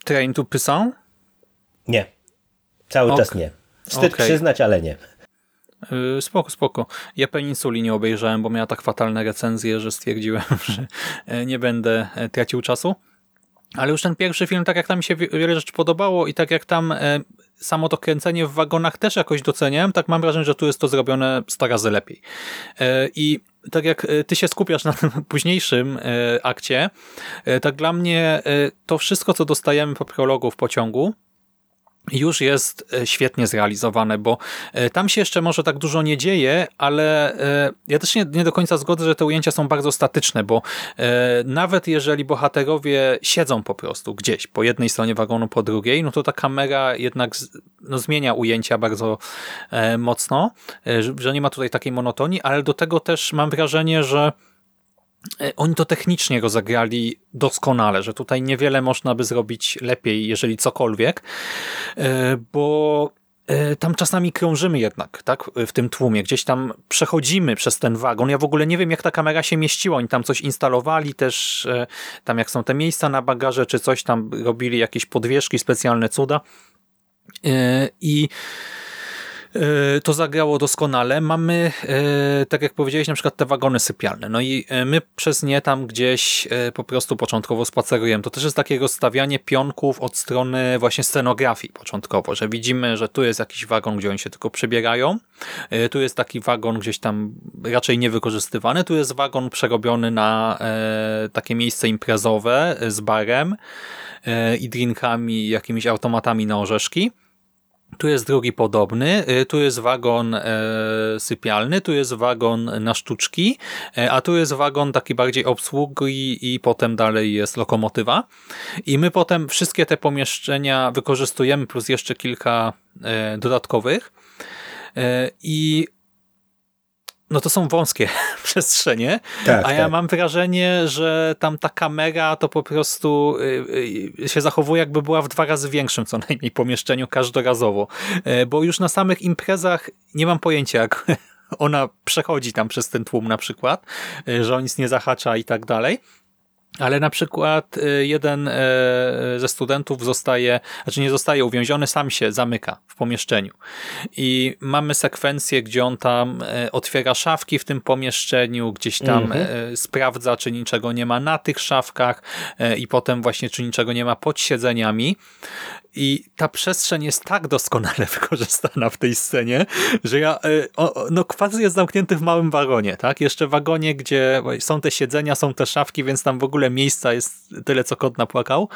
Train to Busan? Nie. Cały okay. czas nie. Wstyd okay. przyznać, ale nie. Spoko, spoko. Ja Peninsuli nie obejrzałem, bo miała tak fatalne recenzje, że stwierdziłem, że nie będę tracił czasu. Ale już ten pierwszy film, tak jak tam mi się wiele rzeczy podobało i tak jak tam samo to kręcenie w wagonach też jakoś doceniam, tak mam wrażenie, że tu jest to zrobione 100 razy lepiej. E, I tak jak e, ty się skupiasz na tym późniejszym e, akcie, tak dla mnie to wszystko, co dostajemy po prologu w pociągu, już jest e, świetnie zrealizowane, bo e, tam się jeszcze może tak dużo nie dzieje, ale e, ja też nie, nie, do końca zgodzę, że te ujęcia są bardzo statyczne, bo nawet jeżeli bohaterowie siedzą po prostu gdzieś, po jednej stronie wagonu, po drugiej, no to ta kamera jednak no, zmienia ujęcia bardzo mocno, że nie ma tutaj takiej monotonii, ale do tego też mam wrażenie, że oni to technicznie rozegrali doskonale, że tutaj niewiele można by zrobić lepiej, jeżeli cokolwiek, e, bo e, tam czasami krążymy jednak, tak, w tym tłumie, gdzieś tam przechodzimy przez ten wagon. Ja w ogóle nie wiem, jak ta kamera się mieściła. Oni tam coś instalowali też, tam jak są te miejsca na bagaże, czy coś tam robili, jakieś podwieszki, specjalne cuda. I E, to zagrało doskonale. Mamy, e, tak jak powiedziałeś, na przykład te wagony sypialne. No i e, my przez nie tam gdzieś po prostu początkowo spacerujemy. To też jest takie rozstawianie pionków od strony właśnie scenografii początkowo, że widzimy, że tu jest jakiś wagon, gdzie oni się tylko przebierają. Tu jest taki wagon gdzieś tam raczej niewykorzystywany. Tu jest wagon przerobiony na takie miejsce imprezowe z barem i drinkami, jakimiś automatami na orzeszki. Tu jest drugi podobny, y, tu jest wagon e, sypialny, tu jest wagon na sztuczki, e, a tu jest wagon taki bardziej obsługi i potem dalej jest lokomotywa. I my potem wszystkie te pomieszczenia wykorzystujemy plus jeszcze kilka e, dodatkowych. I no to są wąskie przestrzenie, tak, a ja tak. mam wrażenie, że tam ta kamera to po prostu y, y, się zachowuje jakby była w dwa razy większym co najmniej pomieszczeniu każdorazowo, e, bo już na samych imprezach nie mam pojęcia jak ona przechodzi tam przez ten tłum na przykład, e, że on nic nie zahacza i tak dalej. Ale na przykład y, jeden e, ze studentów zostaje, znaczy nie zostaje uwięziony, sam się zamyka w pomieszczeniu. I mamy sekwencję, gdzie on tam e, otwiera szafki w tym pomieszczeniu, gdzieś tam mhm. Sprawdza, czy niczego nie ma na tych szafkach i potem właśnie, czy niczego nie ma pod siedzeniami. I ta przestrzeń jest tak doskonale wykorzystana w tej scenie, że ja, no quasi jest zamknięty w małym wagonie, tak? Jeszcze wagonie, gdzie są te siedzenia, są te szafki, więc tam w ogóle ogóle miejsca jest tyle, co kot napłakał.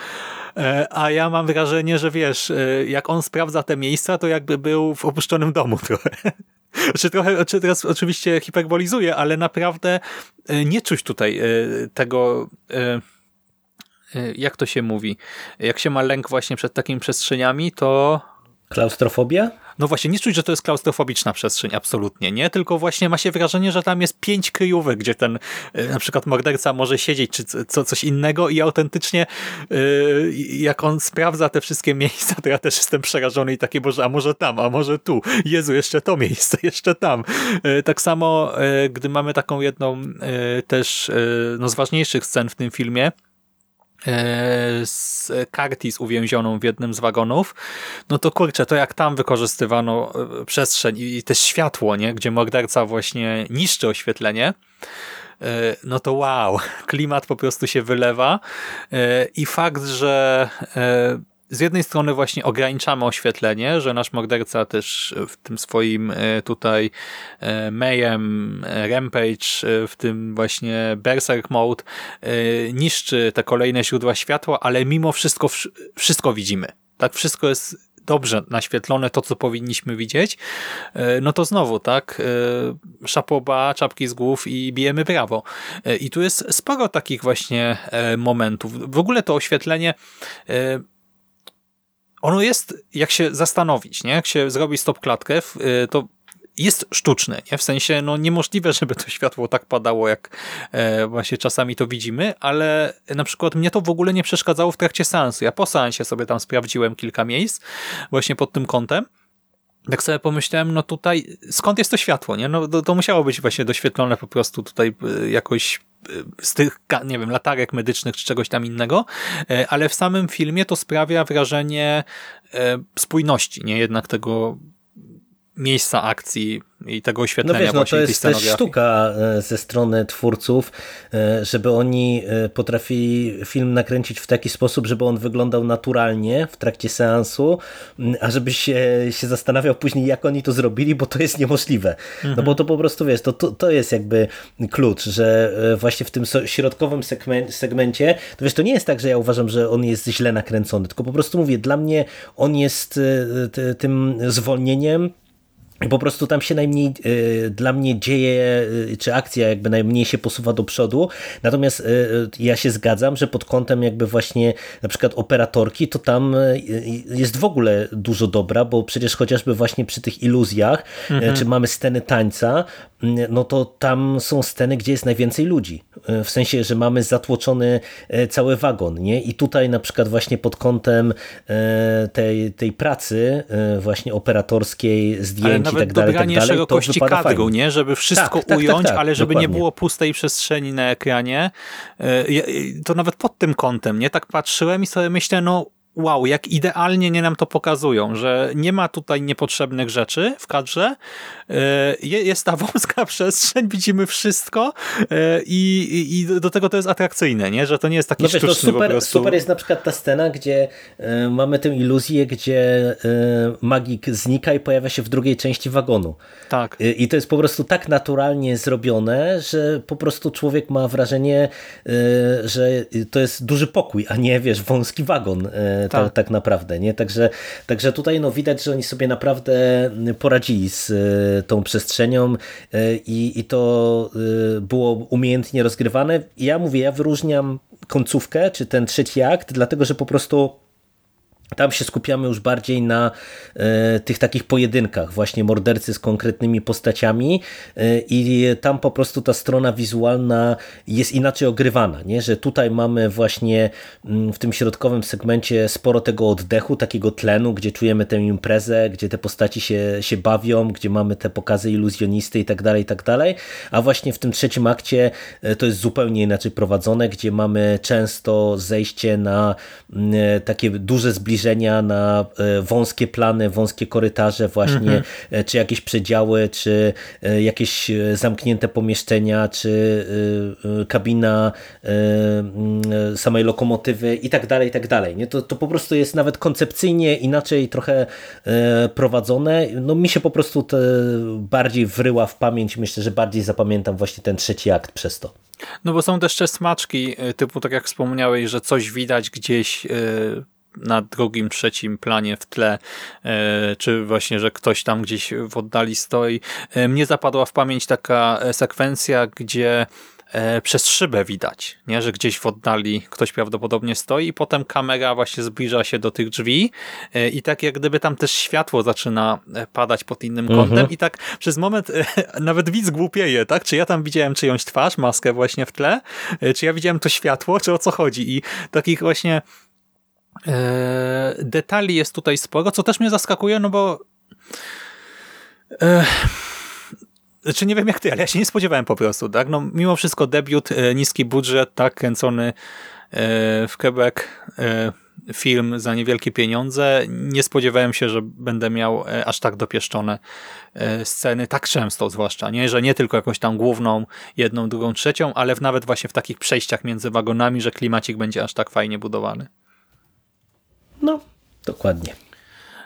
E, a ja mam wrażenie, że wiesz, e, jak on sprawdza te miejsca, to jakby był w opuszczonym domu trochę. Czy trochę, czy teraz oczywiście hiperbolizuję, ale naprawdę e, nie czuć tutaj tego jak to się mówi, jak się ma lęk właśnie przed takimi przestrzeniami, to... Klaustrofobia? No właśnie, nie czuć, że to jest klaustrofobiczna przestrzeń, absolutnie, nie? Tylko właśnie ma się wrażenie, że tam jest pięć kryjówek, gdzie ten e, na przykład morderca może siedzieć, czy co, coś innego i autentycznie yy, jak on sprawdza te wszystkie miejsca, to ja też jestem przerażony i takie, boże, a może tam, a może tu, Jezu, jeszcze to miejsce, jeszcze tam. Yy, tak samo, gdy mamy taką jedną też no, z ważniejszych scen w tym filmie, E, z Curtis uwięzioną w jednym z wagonów, no to kurczę, to jak tam wykorzystywano e, przestrzeń i też światło, nie, gdzie morderca właśnie niszczy oświetlenie, e, no to wow, klimat po prostu się wylewa. I fakt, że z jednej strony właśnie ograniczamy oświetlenie, że nasz morderca też w tym swoim e, tutaj e, e, Rampage, w tym właśnie Berserk Mode niszczy te kolejne źródła światła, ale mimo wszystko wszystko widzimy. Tak, wszystko jest dobrze naświetlone, to co powinniśmy widzieć, e, no to znowu, tak, e, szapoba, czapki z głów i bijemy brawo. E, I tu jest sporo takich właśnie momentów. W ogóle to oświetlenie ono jest, jak się zastanowić, nie? jak się zrobi stop klatkę, to jest sztuczne, nie? w sensie no niemożliwe, żeby to światło tak padało, jak e, właśnie czasami to widzimy, ale na przykład mnie to w ogóle nie przeszkadzało w trakcie seansu. Ja po seansie sobie tam sprawdziłem kilka miejsc właśnie pod tym kątem, tak sobie pomyślałem, no tutaj skąd jest to światło, nie? No to, to musiało być właśnie doświetlone po prostu tutaj e, jakoś z tych, nie wiem, latarek medycznych czy czegoś tam innego, e, ale w samym filmie to sprawia wrażenie spójności, nie? Jednak tego miejsca akcji i tego oświetlenia no wiesz, no to jest też sztuka e, ze strony twórców, e, żeby oni e, potrafili film nakręcić w taki sposób, żeby on wyglądał naturalnie w trakcie seansu, a żeby się, się zastanawiał później, jak oni to zrobili, bo to jest niemożliwe. Mhm. No bo to po prostu, wiesz, to, to, to jest jakby klucz, że właśnie w tym środkowym segmencie, to wiesz, to nie jest tak, że ja uważam, że on jest źle nakręcony, tylko po prostu mówię, dla mnie on jest tym zwolnieniem, po prostu tam się najmniej y, dla mnie dzieje, y, czy akcja jakby najmniej się posuwa do przodu. Natomiast y, ja się zgadzam, że pod kątem jakby właśnie na przykład operatorki, to tam jest w ogóle dużo dobra, bo przecież chociażby właśnie przy tych iluzjach, mhm. czy mamy sceny tańca, no to tam są sceny, gdzie jest najwięcej ludzi. W sensie, że mamy zatłoczony cały wagon, nie? I tutaj na przykład właśnie pod kątem tej, tej pracy właśnie operatorskiej, zdjęć nawet tak dalej, dobranie tak dalej, szerokości kadru, nie? Żeby wszystko tak, tak, tak ująć, tak, ale żeby dokładnie. nie było pustej przestrzeni na ekranie. E, to nawet pod tym kątem, nie? Tak patrzyłem i sobie myślę, no wow, jak idealnie nie nam to pokazują, że nie ma tutaj niepotrzebnych rzeczy w kadrze, e, jest ta wąska przestrzeń, widzimy wszystko e, i, i do tego to jest atrakcyjne, nie? że to nie jest taki no wiesz, sztuczny super, po prostu. Super jest na przykład ta scena, gdzie y, mamy tę iluzję, gdzie magik znika i pojawia się w drugiej części wagonu. Tak. I to jest po prostu tak naturalnie zrobione, że po prostu człowiek ma wrażenie, że to jest duży pokój, a nie wiesz, wąski wagon tak. tak naprawdę. Nie? Także, także tutaj no, widać, że oni sobie naprawdę poradzili z e, tą przestrzenią e, i, i to było umiejętnie rozgrywane. Ja mówię, ja wyróżniam końcówkę, czy ten trzeci akt, dlatego że po prostu tam się skupiamy już bardziej na e, tych takich pojedynkach, właśnie mordercy z konkretnymi postaciami e, i tam po prostu ta strona wizualna jest inaczej ogrywana, nie? że tutaj mamy właśnie mm, w tym środkowym segmencie sporo tego oddechu, takiego tlenu, gdzie czujemy tę imprezę, gdzie te postaci się, się bawią, gdzie mamy te pokazy iluzjonisty i tak dalej, i tak dalej, a właśnie w tym trzecim akcie e, to jest zupełnie inaczej prowadzone, gdzie mamy często zejście na mm, takie duże zbliżenie zbliżenia na e, wąskie plany, wąskie korytarze właśnie, mhm. E, czy jakieś przedziały, czy e, jakieś zamknięte pomieszczenia, czy kabina samej lokomotywy i tak dalej, i tak dalej. Nie? To, to po prostu jest nawet koncepcyjnie inaczej trochę prowadzone. No mi się po prostu bardziej wryła w pamięć, myślę, że bardziej zapamiętam właśnie ten trzeci akt przez to. No bo są też jeszcze smaczki, typu tak jak wspomniałeś, że coś widać gdzieś na drugim, trzecim planie w tle, e, czy właśnie, że ktoś tam gdzieś w oddali stoi. E, mnie zapadła w pamięć taka sekwencja, gdzie e, przez szybę widać, nie? że gdzieś w oddali ktoś prawdopodobnie stoi i potem kamera właśnie zbliża się do tych drzwi i tak jak gdyby tam też światło zaczyna padać pod innym mhm. kątem i tak przez moment nawet widz głupieje, tak? Czy ja tam widziałem czyjąś twarz, maskę właśnie w tle, czy ja widziałem to światło, czy o co chodzi i takich właśnie E, detali jest tutaj sporo, co też mnie zaskakuje, no bo e, znaczy nie wiem jak ty, ale ja się nie spodziewałem po prostu, tak? No mimo wszystko debiut, e, niski budżet, tak, kręcony e, w Quebec e, film za niewielkie pieniądze. Nie spodziewałem się, że będę miał e, aż tak dopieszczone sceny, tak często zwłaszcza, nie? że nie tylko jakąś tam główną, jedną, drugą, trzecią, ale nawet właśnie w takich przejściach między wagonami, że klimacik będzie aż tak fajnie budowany. No, dokładnie.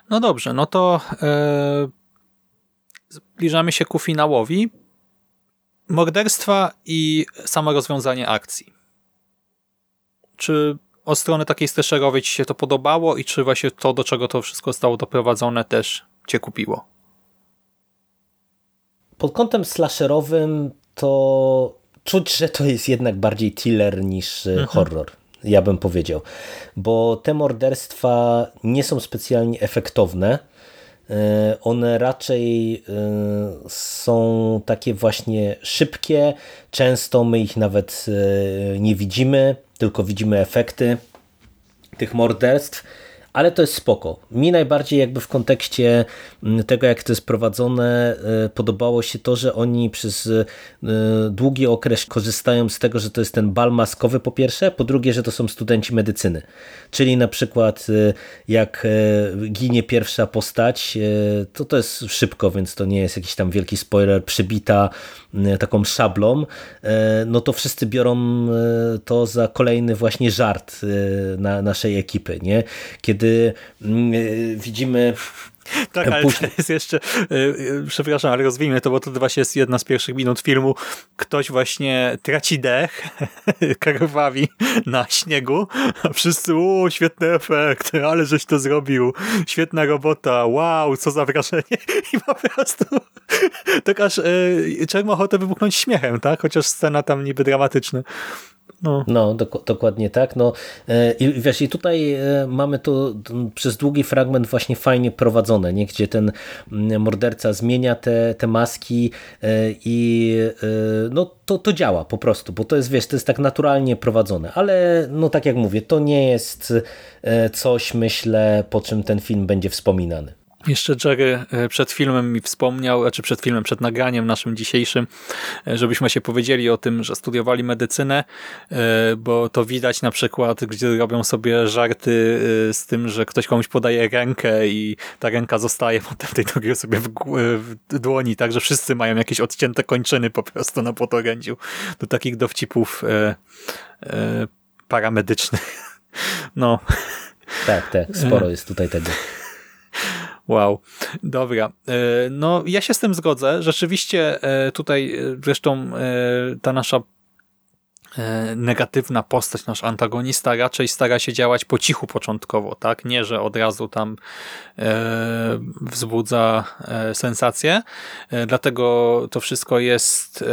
No dobrze, no to e, zbliżamy się ku finałowi. Morderstwa i samo rozwiązanie akcji. Czy od strony takiej slasherowej ci się to podobało i czy właśnie to, do czego to wszystko zostało doprowadzone też cię kupiło? Pod kątem slasherowym to czuć, że to jest jednak bardziej thriller niż e, mhm. horror. Ja bym powiedział, bo te morderstwa nie są specjalnie efektowne. E, one raczej e, są takie właśnie szybkie. Często my ich nawet nie widzimy, tylko widzimy efekty tych morderstw ale to jest spoko. Mi najbardziej jakby w kontekście mm, tego, jak to jest prowadzone, e, podobało się to, że oni przez e, długi okres korzystają z tego, że to jest ten bal maskowy po pierwsze, po drugie, że to są studenci medycyny. Czyli na przykład e, jak ginie pierwsza postać, to to jest szybko, więc to nie jest jakiś tam wielki spoiler, przybita taką szablą, no to wszyscy biorą to za kolejny właśnie żart na naszej ekipy, nie? Kiedy kiedy mm, e, widzimy tak, ale Później... to jest jeszcze, yy, przepraszam, ale rozwijmy to, bo to właśnie jest jedna z pierwszych minut filmu. Ktoś właśnie traci dech, krwawi na śniegu, a wszyscy, u, świetny efekt, ale żeś to zrobił, świetna robota, wow, co za wrażenie. I po prostu tak aż ma ochotę wybuchnąć śmiechem, tak? Chociaż scena tam niby dramatyczna. No, no dok dokładnie tak. No, e, I wiesz, i tutaj e, mamy to przez długi fragment właśnie fajnie prowadzone, nie? gdzie ten morderca zmienia te, te maski e, i no, to, to działa po prostu, bo to jest, wiesz, to jest tak naturalnie prowadzone, ale no tak jak mówię, to nie jest coś, myślę, po czym ten film będzie wspominany. Jeszcze Jerry e, przed filmem mi wspomniał, czy znaczy przed filmem, przed nagraniem naszym dzisiejszym, e, żebyśmy się powiedzieli o tym, że studiowali medycynę, e, bo to widać na przykład, gdzie robią sobie żarty z tym, że ktoś komuś podaje rękę i ta ręka zostaje potem tej drugiej osobie w, w dłoni, tak, że wszyscy mają jakieś odcięte kończyny po prostu na podorędziu. Do takich dowcipów e, e, paramedycznych. No. Tak, tak, sporo jest tutaj tego. Wow, dobra. E, no ja się z tym zgodzę. Rzeczywiście e, tutaj e, zresztą ta nasza negatywna postać, nasz antagonista raczej stara się działać po cichu początkowo, tak? Nie, że od razu tam wzbudza sensację. Dlatego to wszystko jest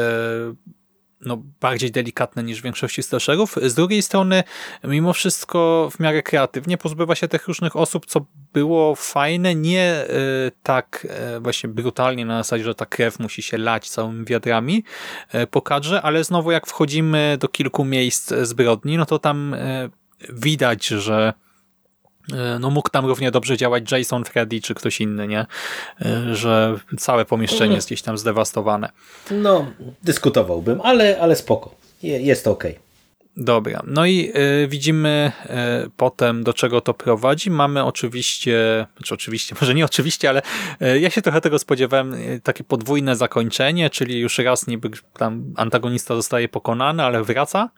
no, bardziej delikatne niż w większości slasherów. Z drugiej strony, mimo wszystko w miarę kreatywnie pozbywa się tych różnych osób, co było fajne, nie y, tak y, właśnie brutalnie na zasadzie, że ta krew musi się lać całymi wiadrami y, po kadrze, ale znowu jak wchodzimy do kilku miejsc zbrodni, no to tam widać, że E, no mógł tam równie dobrze działać Jason, Freddy czy ktoś inny, nie? E, że całe pomieszczenie jest gdzieś tam zdewastowane. No, dyskutowałbym, ale, ale spoko. Jest ok. Dobra, no i y, widzimy y, potem, do czego to prowadzi. Mamy oczywiście, znaczy oczywiście, może nie oczywiście, ale y, ja się trochę tego spodziewałem, takie podwójne zakończenie, czyli już raz niby tam antagonista zostaje pokonany, ale wraca.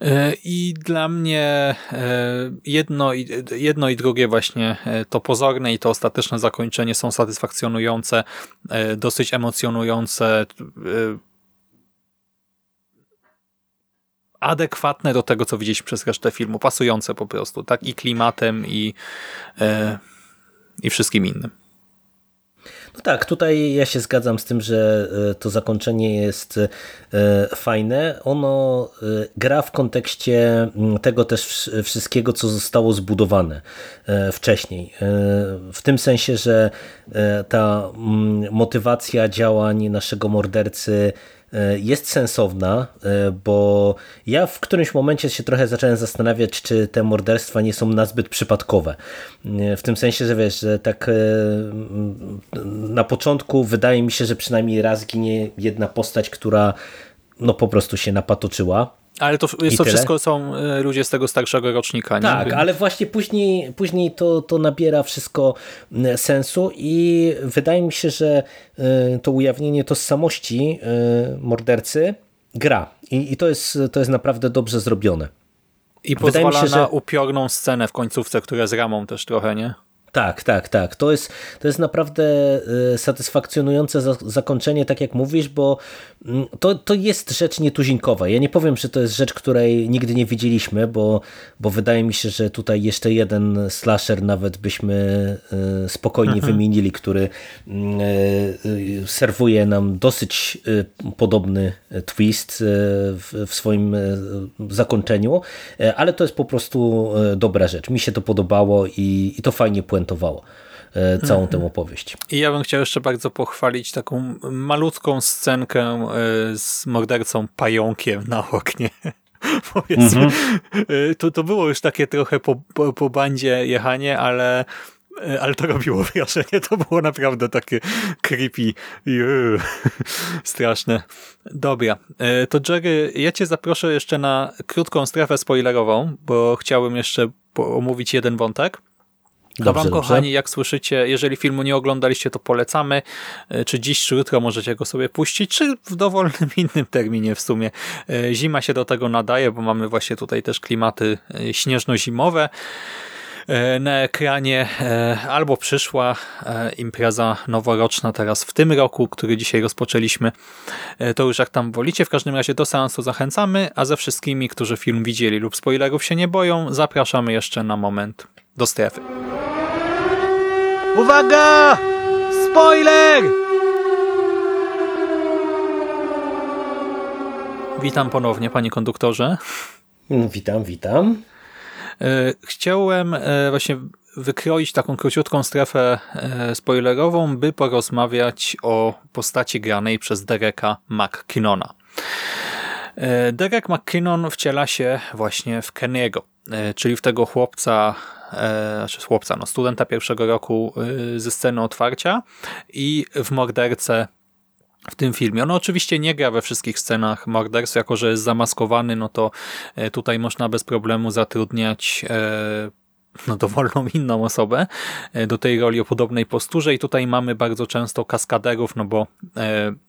E, I dla mnie e, jedno i, jedno i drugie właśnie e, to pozorne i to ostateczne zakończenie są satysfakcjonujące, dosyć emocjonujące, adekwatne do tego, co widzieliśmy przez resztę filmu, pasujące po prostu, tak? I klimatem, i, i wszystkim innym. No tak, tutaj ja się zgadzam z tym, że e, to zakończenie jest e, fajne. Ono e, gra w kontekście tego też wszystkiego, co zostało zbudowane wcześniej. W tym sensie, że ta motywacja działań naszego mordercy jest sensowna, e, bo ja w którymś momencie się trochę zacząłem zastanawiać, czy te morderstwa nie są nazbyt przypadkowe. E, w tym sensie, że wiesz, że tak na początku wydaje mi się, że przynajmniej raz ginie jedna postać, która no po prostu się napatoczyła ale to, jest to wszystko są e, ludzie z tego starszego rocznika. Nie? Tak, ale właśnie później, później to, to nabiera wszystko sensu i wydaje mi się, że e, to ujawnienie tożsamości e, mordercy gra. I, i to, jest, to jest naprawdę dobrze zrobione. I pozwala się, na że... upiorną scenę w końcówce, która z ramą też trochę, nie? Tak, tak, tak. To jest, to jest naprawdę satysfakcjonujące zakończenie, tak jak mówisz, bo mm, to, to jest rzecz nietuzinkowa. Ja nie powiem, że to jest rzecz, której nigdy nie widzieliśmy, bo, bo wydaje mi się, że tutaj jeszcze jeden slasher nawet byśmy e, spokojnie mhm. wymienili, który e, serwuje nam dosyć podobny twist w, w swoim zakończeniu, ale to jest po prostu dobra rzecz. Mi się to podobało i, i to fajnie puentowało. E, całą tę opowieść. I ja bym chciał jeszcze bardzo pochwalić taką malutką scenkę e, z mordercą pająkiem na oknie. Powiedzmy. Mm -hmm. to, to było już takie trochę po, po, po bandzie jechanie, ale ale to robiło wrażenie, to było naprawdę takie creepy, straszne. Dobra, to Jerry, ja cię zaproszę jeszcze na krótką strefę spoilerową, bo chciałem jeszcze omówić jeden wątek. Dobrze, A wam, kochani, jak słyszycie, jeżeli filmu nie oglądaliście, to polecamy. E, czy dziś, czy jutro możecie go sobie puścić, czy w dowolnym innym terminie w sumie. E, zima się do tego nadaje, bo mamy właśnie tutaj też klimaty e, śnieżno-zimowe na ekranie, albo przyszła impreza noworoczna teraz w tym roku, który dzisiaj rozpoczęliśmy. To już jak tam wolicie. W każdym razie do seansu zachęcamy, a ze wszystkimi, którzy film widzieli lub spoilerów się nie boją, zapraszamy jeszcze na moment do strefy. Uwaga! Spoiler! Witam ponownie, panie konduktorze. Witam, witam. E, chciałem e, właśnie wykroić taką króciutką strefę e, spoilerową, by porozmawiać o postaci granej przez Dereka McKinnona. Derek McKinnon wciela się właśnie w Kenny'ego, czyli w tego chłopca znaczy chłopca, no, studenta pierwszego roku ze sceny otwarcia i w morderce w tym filmie. On oczywiście nie gra we wszystkich scenach morderstw, jako że jest zamaskowany, no to e, tutaj można bez problemu zatrudniać e, no, dowolną inną osobę do tej roli o podobnej posturze i tutaj mamy bardzo często kaskaderów, no bo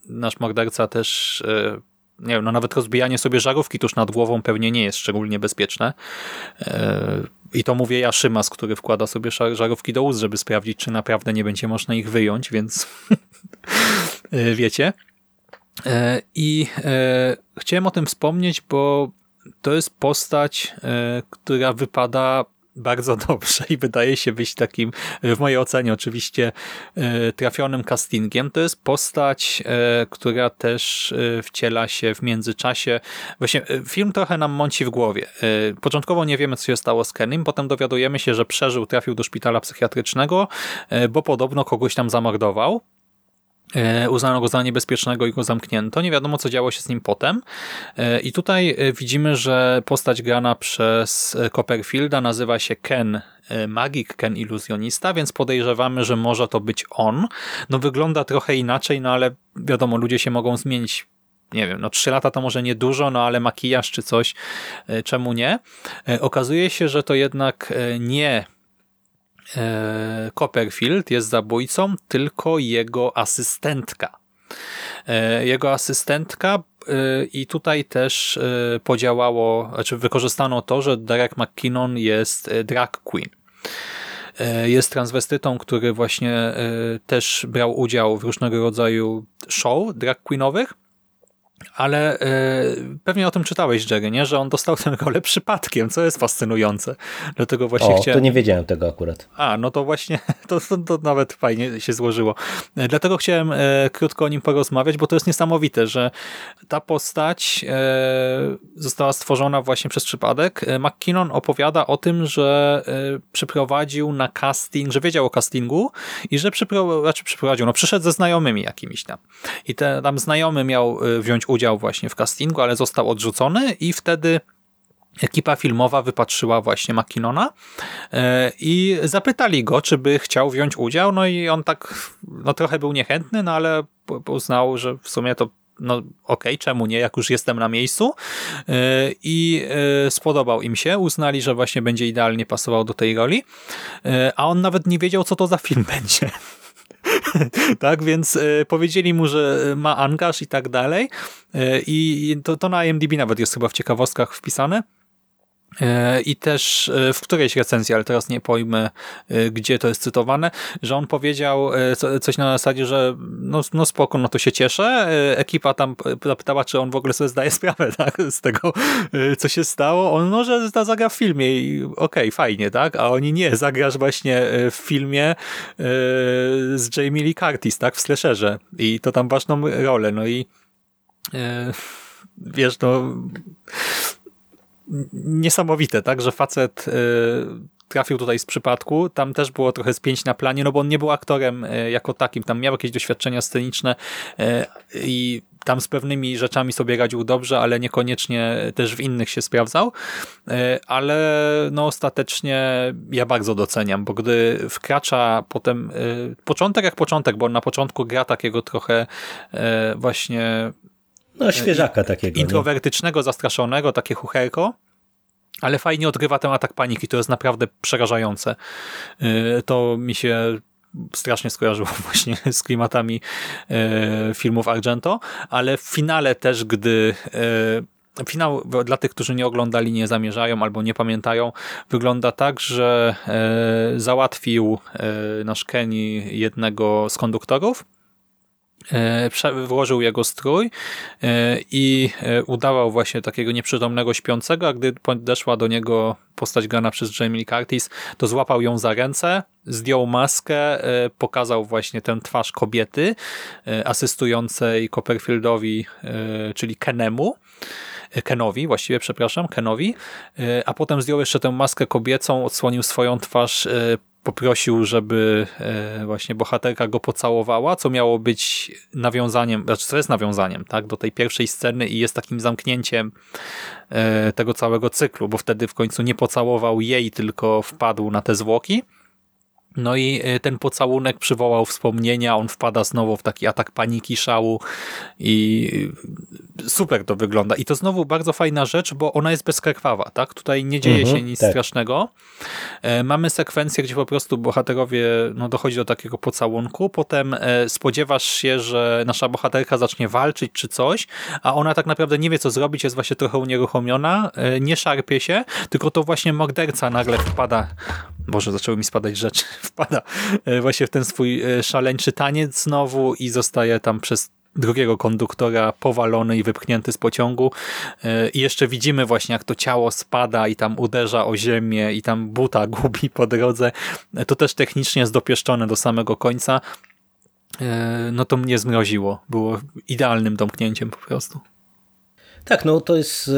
nasz morderca też nie wiem, no nawet rozbijanie sobie żarówki tuż nad głową pewnie nie jest szczególnie bezpieczne. I to mówię ja, Szymas, który wkłada sobie żarówki do ust, żeby sprawdzić, czy naprawdę nie będzie można ich wyjąć, więc e, wiecie. E, I e, chciałem o tym wspomnieć, bo to jest postać, która wypada bardzo dobrze i wydaje się być takim, w mojej ocenie oczywiście, e, trafionym castingiem. To jest postać, e, która też e, wciela się w międzyczasie. Właśnie film trochę nam mąci w głowie. Początkowo nie wiemy, co się stało z Kenym, potem dowiadujemy się, że przeżył, trafił do szpitala psychiatrycznego, bo podobno kogoś tam zamordował. E, uznano go za niebezpiecznego i go zamknięto. Nie wiadomo, co działo się z nim potem. E, I tutaj e, widzimy, że postać grana przez Copperfielda nazywa się Ken Magik, Ken Iluzjonista, więc podejrzewamy, że może to być on. No wygląda trochę inaczej, no ale wiadomo, ludzie się mogą zmienić nie wiem, no trzy lata to może nie dużo, no ale makijaż czy coś, czemu nie? Okazuje się, że to jednak nie Copperfield jest zabójcą, tylko jego asystentka. E, jego asystentka e, i tutaj też podziałało, znaczy wykorzystano to, że Derek McKinnon jest drag queen. Jest transwestytą, który właśnie też brał udział w różnego rodzaju show drag queenowych ale e, pewnie o tym czytałeś, Jerry, nie? że on dostał tę rolę przypadkiem, co jest fascynujące. Dlatego właśnie o, chciałem... to nie wiedziałem tego akurat. A, no to właśnie, to, to, to nawet fajnie się złożyło. E, dlatego chciałem e, krótko o nim porozmawiać, bo to jest niesamowite, że ta postać e, została stworzona właśnie przez przypadek. McKinnon opowiada o tym, że przyprowadził na casting, że wiedział o castingu i że przypro, znaczy przyprowadził, no przyszedł ze znajomymi jakimiś tam. I te, tam znajomy miał wziąć udział właśnie w castingu, ale został odrzucony i wtedy ekipa filmowa wypatrzyła właśnie McKinnona e, i zapytali go, czy by chciał wziąć udział, no i on tak no trochę był niechętny, no ale uznał, że w sumie to no okej, okay, czemu nie, jak już jestem na miejscu e, i e, spodobał im się, uznali, że właśnie będzie idealnie pasował do tej roli, a on nawet nie wiedział, co to za film będzie. tak, więc e, powiedzieli mu, że ma angaż i tak dalej e, i to, to na IMDb nawet jest chyba w ciekawostkach wpisane. E, I też e, w którejś recenzji, ale teraz nie pojmę, e, gdzie to jest cytowane, że on powiedział coś na zasadzie, że no, no spoko, no to się cieszę. Ekipa tam zapytała, czy on w ogóle sobie zdaje sprawę tak, z tego, co się stało. On no, że zagra w filmie i okej, okay, fajnie, tak? A oni nie, zagrasz właśnie w filmie z Jamie Lee Curtis, tak? W slasherze. I to tam ważną rolę. No i wiesz, no niesamowite, tak, że facet y, trafił tutaj z przypadku. Tam też było trochę spięć na planie, no bo on nie był aktorem y, jako takim. Tam miał jakieś doświadczenia sceniczne y, i tam z pewnymi rzeczami sobie radził dobrze, ale niekoniecznie też w innych się sprawdzał. Ale no ostatecznie ja bardzo doceniam, bo gdy wkracza potem początek jak początek, bo on na początku gra takiego trochę właśnie no, świeżaka takiego. Introwertycznego, nie? zastraszonego, takie chucherko, ale fajnie odgrywa ten atak paniki, to jest naprawdę przerażające. Y, to mi się strasznie skojarzyło właśnie z klimatami y, filmów Argento, ale w finale też, gdy Finał dla tych, którzy nie oglądali, nie zamierzają albo nie pamiętają, wygląda tak, że załatwił nasz Kenny jednego z konduktorów, E, włożył jego strój e, i e, udawał właśnie takiego nieprzytomnego śpiącego, a gdy podeszła do niego postać grana przez Jamie Lee Curtis, to złapał ją za ręce, zdjął maskę, pokazał właśnie tę twarz kobiety asystującej Copperfieldowi, czyli Kenemu, Kenowi, właściwie przepraszam, Kenowi, a potem zdjął jeszcze tę maskę kobiecą, odsłonił swoją twarz poprosił, żeby e, właśnie bohaterka go pocałowała, co miało być nawiązaniem, znaczy co jest nawiązaniem tak, do tej pierwszej sceny i jest takim zamknięciem e, tego całego cyklu, bo wtedy w końcu nie pocałował jej, tylko wpadł na te zwłoki. No i e, ten pocałunek przywołał wspomnienia, on wpada znowu w taki atak paniki, szału i super to wygląda. I to znowu bardzo fajna rzecz, bo ona jest bezkrwawa, tak? Tutaj nie dzieje mhm, się nic tak. strasznego. E, mamy sekwencję, gdzie po prostu bohaterowie, no dochodzi do takiego pocałunku, potem e, spodziewasz się, że nasza bohaterka zacznie walczyć czy coś, a ona tak naprawdę nie wie, co zrobić, jest właśnie trochę unieruchomiona, e, nie szarpie się, tylko to właśnie morderca nagle wpada, Boże, zaczęły mi spadać rzeczy, wpada właśnie w ten swój szaleńczy taniec znowu i zostaje tam przez drugiego konduktora powalony i wypchnięty z pociągu e, i jeszcze widzimy właśnie jak to ciało spada i tam uderza o ziemię i tam buta gubi po drodze. E, to też technicznie jest dopieszczone do samego końca. E, no to mnie zmroziło. Było idealnym domknięciem po prostu. Tak, no to jest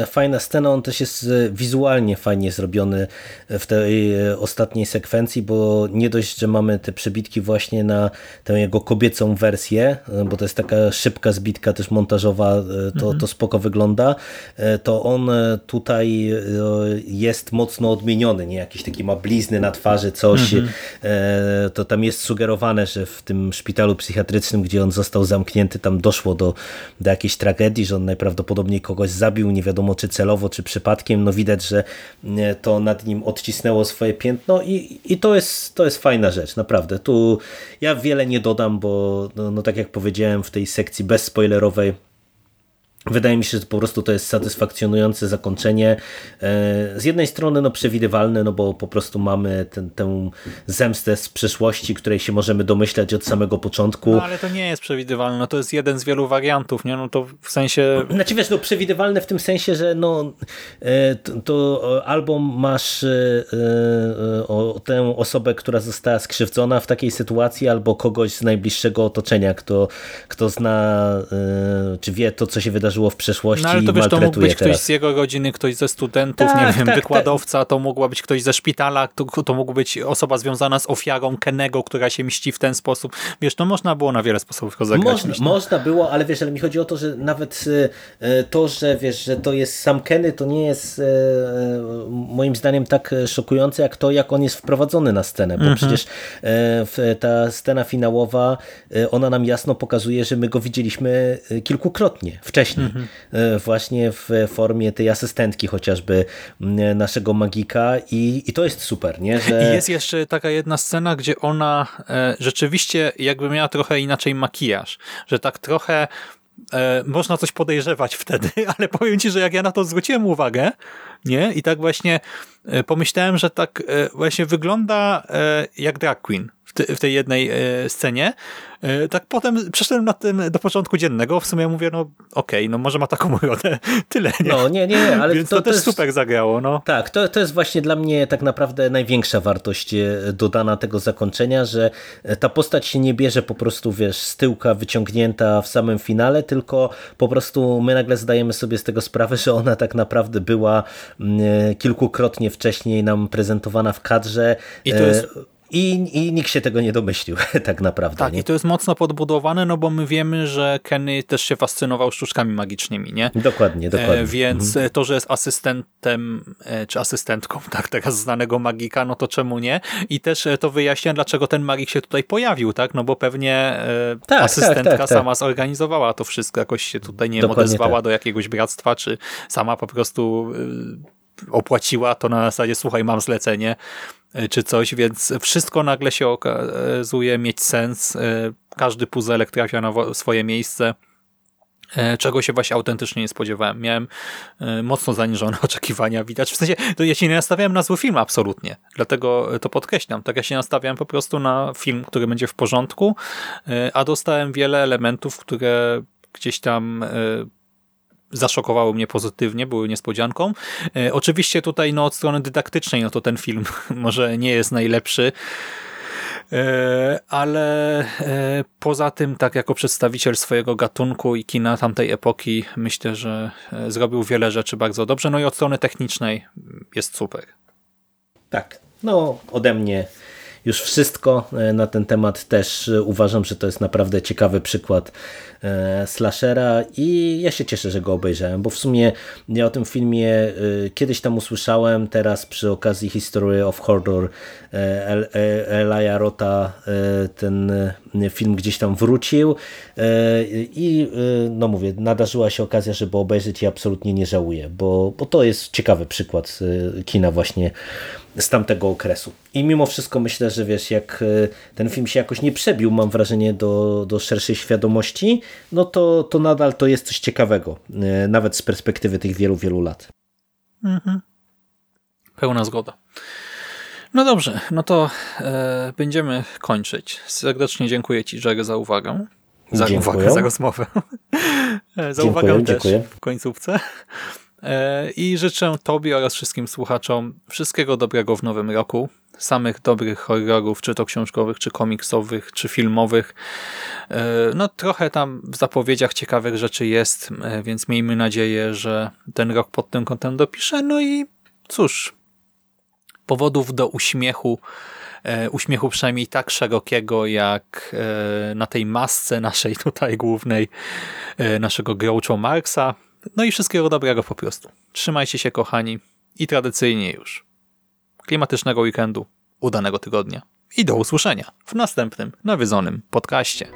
e, fajna scena, on też jest e, wizualnie fajnie zrobiony w tej e, ostatniej sekwencji, bo nie dość, że mamy te przebitki właśnie na tę jego kobiecą wersję, bo to jest taka szybka zbitka też montażowa, to, mhm. to spoko wygląda, to on tutaj jest mocno odmieniony, nie? Jakiś taki ma blizny na twarzy, coś, mhm. to tam jest sugerowane, że w tym szpitalu psychiatrycznym, gdzie on został zamknięty, tam doszło do, do jakiejś tragedii, że on najprawdopodobniej prawdopodobnie kogoś zabił, nie wiadomo czy celowo, czy przypadkiem. No widać, że to nad nim odcisnęło swoje piętno i, i to, jest, to jest fajna rzecz, naprawdę. Tu ja wiele nie dodam, bo no, no tak jak powiedziałem w tej sekcji bezspoilerowej Wydaje mi się, że po prostu to jest satysfakcjonujące zakończenie. E, z jednej strony no przewidywalne, no bo po prostu mamy ten, tę zemstę z przeszłości, której się możemy domyślać od samego początku. No ale to nie jest przewidywalne, no to jest jeden z wielu wariantów, nie? No to w sensie... Znaczy wiesz, no przewidywalne w tym sensie, że no e, to, to albo masz e, o, tę osobę, która została skrzywdzona w takiej sytuacji, albo kogoś z najbliższego otoczenia, kto, kto zna, czy wie to, co się wydarzyło wydarzyło w przeszłości no, ale to wiesz, to mógł być teraz. ktoś z jego rodziny, ktoś ze studentów, tak, nie wiem, tak, wykładowca, tak. to mogła być ktoś ze szpitala, to, to mógł być osoba związana z ofiarą Kenego, która się mści w ten sposób. Wiesz, to można było na wiele sposobów rozegrać. Można, można było, ale wiesz, ale mi chodzi o to, że nawet e, to, że wiesz, że to jest sam Kenny, to nie jest e, moim zdaniem tak szokujące, jak to, jak on jest wprowadzony na scenę, bo mhm. przecież ta scena finałowa, ona nam jasno pokazuje, że my go widzieliśmy kilkukrotnie wcześniej mhm. właśnie w formie tej asystentki chociażby naszego magika i, i to jest super, nie? Że... I jest jeszcze taka jedna scena, gdzie ona e, rzeczywiście jakby miała trochę inaczej makijaż, że tak trochę e, można coś podejrzewać wtedy, ale powiem ci, że jak ja na to zwróciłem uwagę, nie? I tak właśnie e, pomyślałem, że tak e, właśnie wygląda e, jak drag queen w, tej jednej e, scenie. E, tak potem przeszedłem na tym do początku dziennego, w sumie mówię, no okej, okay, no może ma taką urodę, tyle, nie? No, nie, nie, ale Więc to, to też jest... super zagrało, no. Tak, to, to jest właśnie dla mnie tak naprawdę największa wartość e, dodana tego zakończenia, że ta postać się nie bierze po prostu, wiesz, z tyłka wyciągnięta w samym finale, tylko po prostu my nagle zdajemy sobie z tego sprawę, że ona tak naprawdę była mm, kilkukrotnie wcześniej nam prezentowana w kadrze. I to jest i, I nikt się tego nie domyślił, tak naprawdę. Tak, nie? i to jest mocno podbudowane, no bo my wiemy, że Kenny też się fascynował sztuczkami magicznymi, nie? Dokładnie, dokładnie. E, więc mhm. to, że jest asystentem, e, czy asystentką, tak, teraz znanego magika, no to czemu nie? I też e, to wyjaśnia, dlaczego ten magik się tutaj pojawił, tak? No bo pewnie e, tak, tak asystentka tak, tak, sama zorganizowała to wszystko, jakoś się tutaj nie Dokładnie odezwała tak. do jakiegoś bractwa, czy sama po prostu opłaciła to na zasadzie, słuchaj, mam zlecenie, E, czy coś, więc wszystko nagle się okazuje mieć sens. E, każdy puzelek trafia na swoje miejsce e, czego się właśnie autentycznie nie spodziewałem. Miałem mocno zaniżone oczekiwania, widać. W sensie, to ja się nie nastawiałem na zły film absolutnie, dlatego to podkreślam. Tak ja się nastawiałem po prostu na film, który będzie w porządku, a dostałem wiele elementów, które gdzieś tam zaszokowały mnie pozytywnie, były niespodzianką. E, oczywiście tutaj no, od strony dydaktycznej no to ten film może nie jest najlepszy, e, ale e, poza tym, tak jako przedstawiciel swojego gatunku i kina tamtej epoki, myślę, że zrobił wiele rzeczy bardzo dobrze. No i od strony technicznej jest super. Tak, no ode mnie już wszystko na ten temat. Też uważam, że to jest naprawdę ciekawy przykład E, slashera i ja się cieszę, że go obejrzałem, bo w sumie ja o tym filmie e, kiedyś tam usłyszałem, teraz przy okazji History of Horror e, Elia Rota ten film gdzieś tam wrócił i no mówię, nadarzyła się okazja, żeby obejrzeć i absolutnie nie żałuję, bo, bo to jest ciekawy przykład kina właśnie z tamtego okresu. I mimo wszystko myślę, że wiesz, jak ten film się jakoś nie przebił, mam wrażenie, do, do szerszej świadomości, no to, to nadal to jest coś ciekawego, e, nawet z perspektywy tych wielu, wielu lat. Mhm. Pełna zgoda. No dobrze, no to e, będziemy kończyć. Serdecznie dziękuję Ci, Jerry, za uwagę. Za dziękuję. uwagę, za rozmowę. E, za dziękuję, uwagę dziękuję. też w końcówce. E, I życzę Tobie oraz wszystkim słuchaczom wszystkiego dobrego w nowym roku samych dobrych horrorów, czy to książkowych, czy komiksowych, czy filmowych. E, no trochę tam w zapowiedziach ciekawych rzeczy jest, e, więc miejmy nadzieję, że ten rok pod tym kątem dopisze. No i cóż, powodów do uśmiechu, uśmiechu przynajmniej tak szerokiego, jak na tej masce naszej tutaj głównej, naszego Groucho Marksa. No i wszystkiego dobrego po prostu. Trzymajcie się kochani i tradycyjnie już klimatycznego weekendu, udanego tygodnia i do usłyszenia w następnym nawiedzonym podcaście.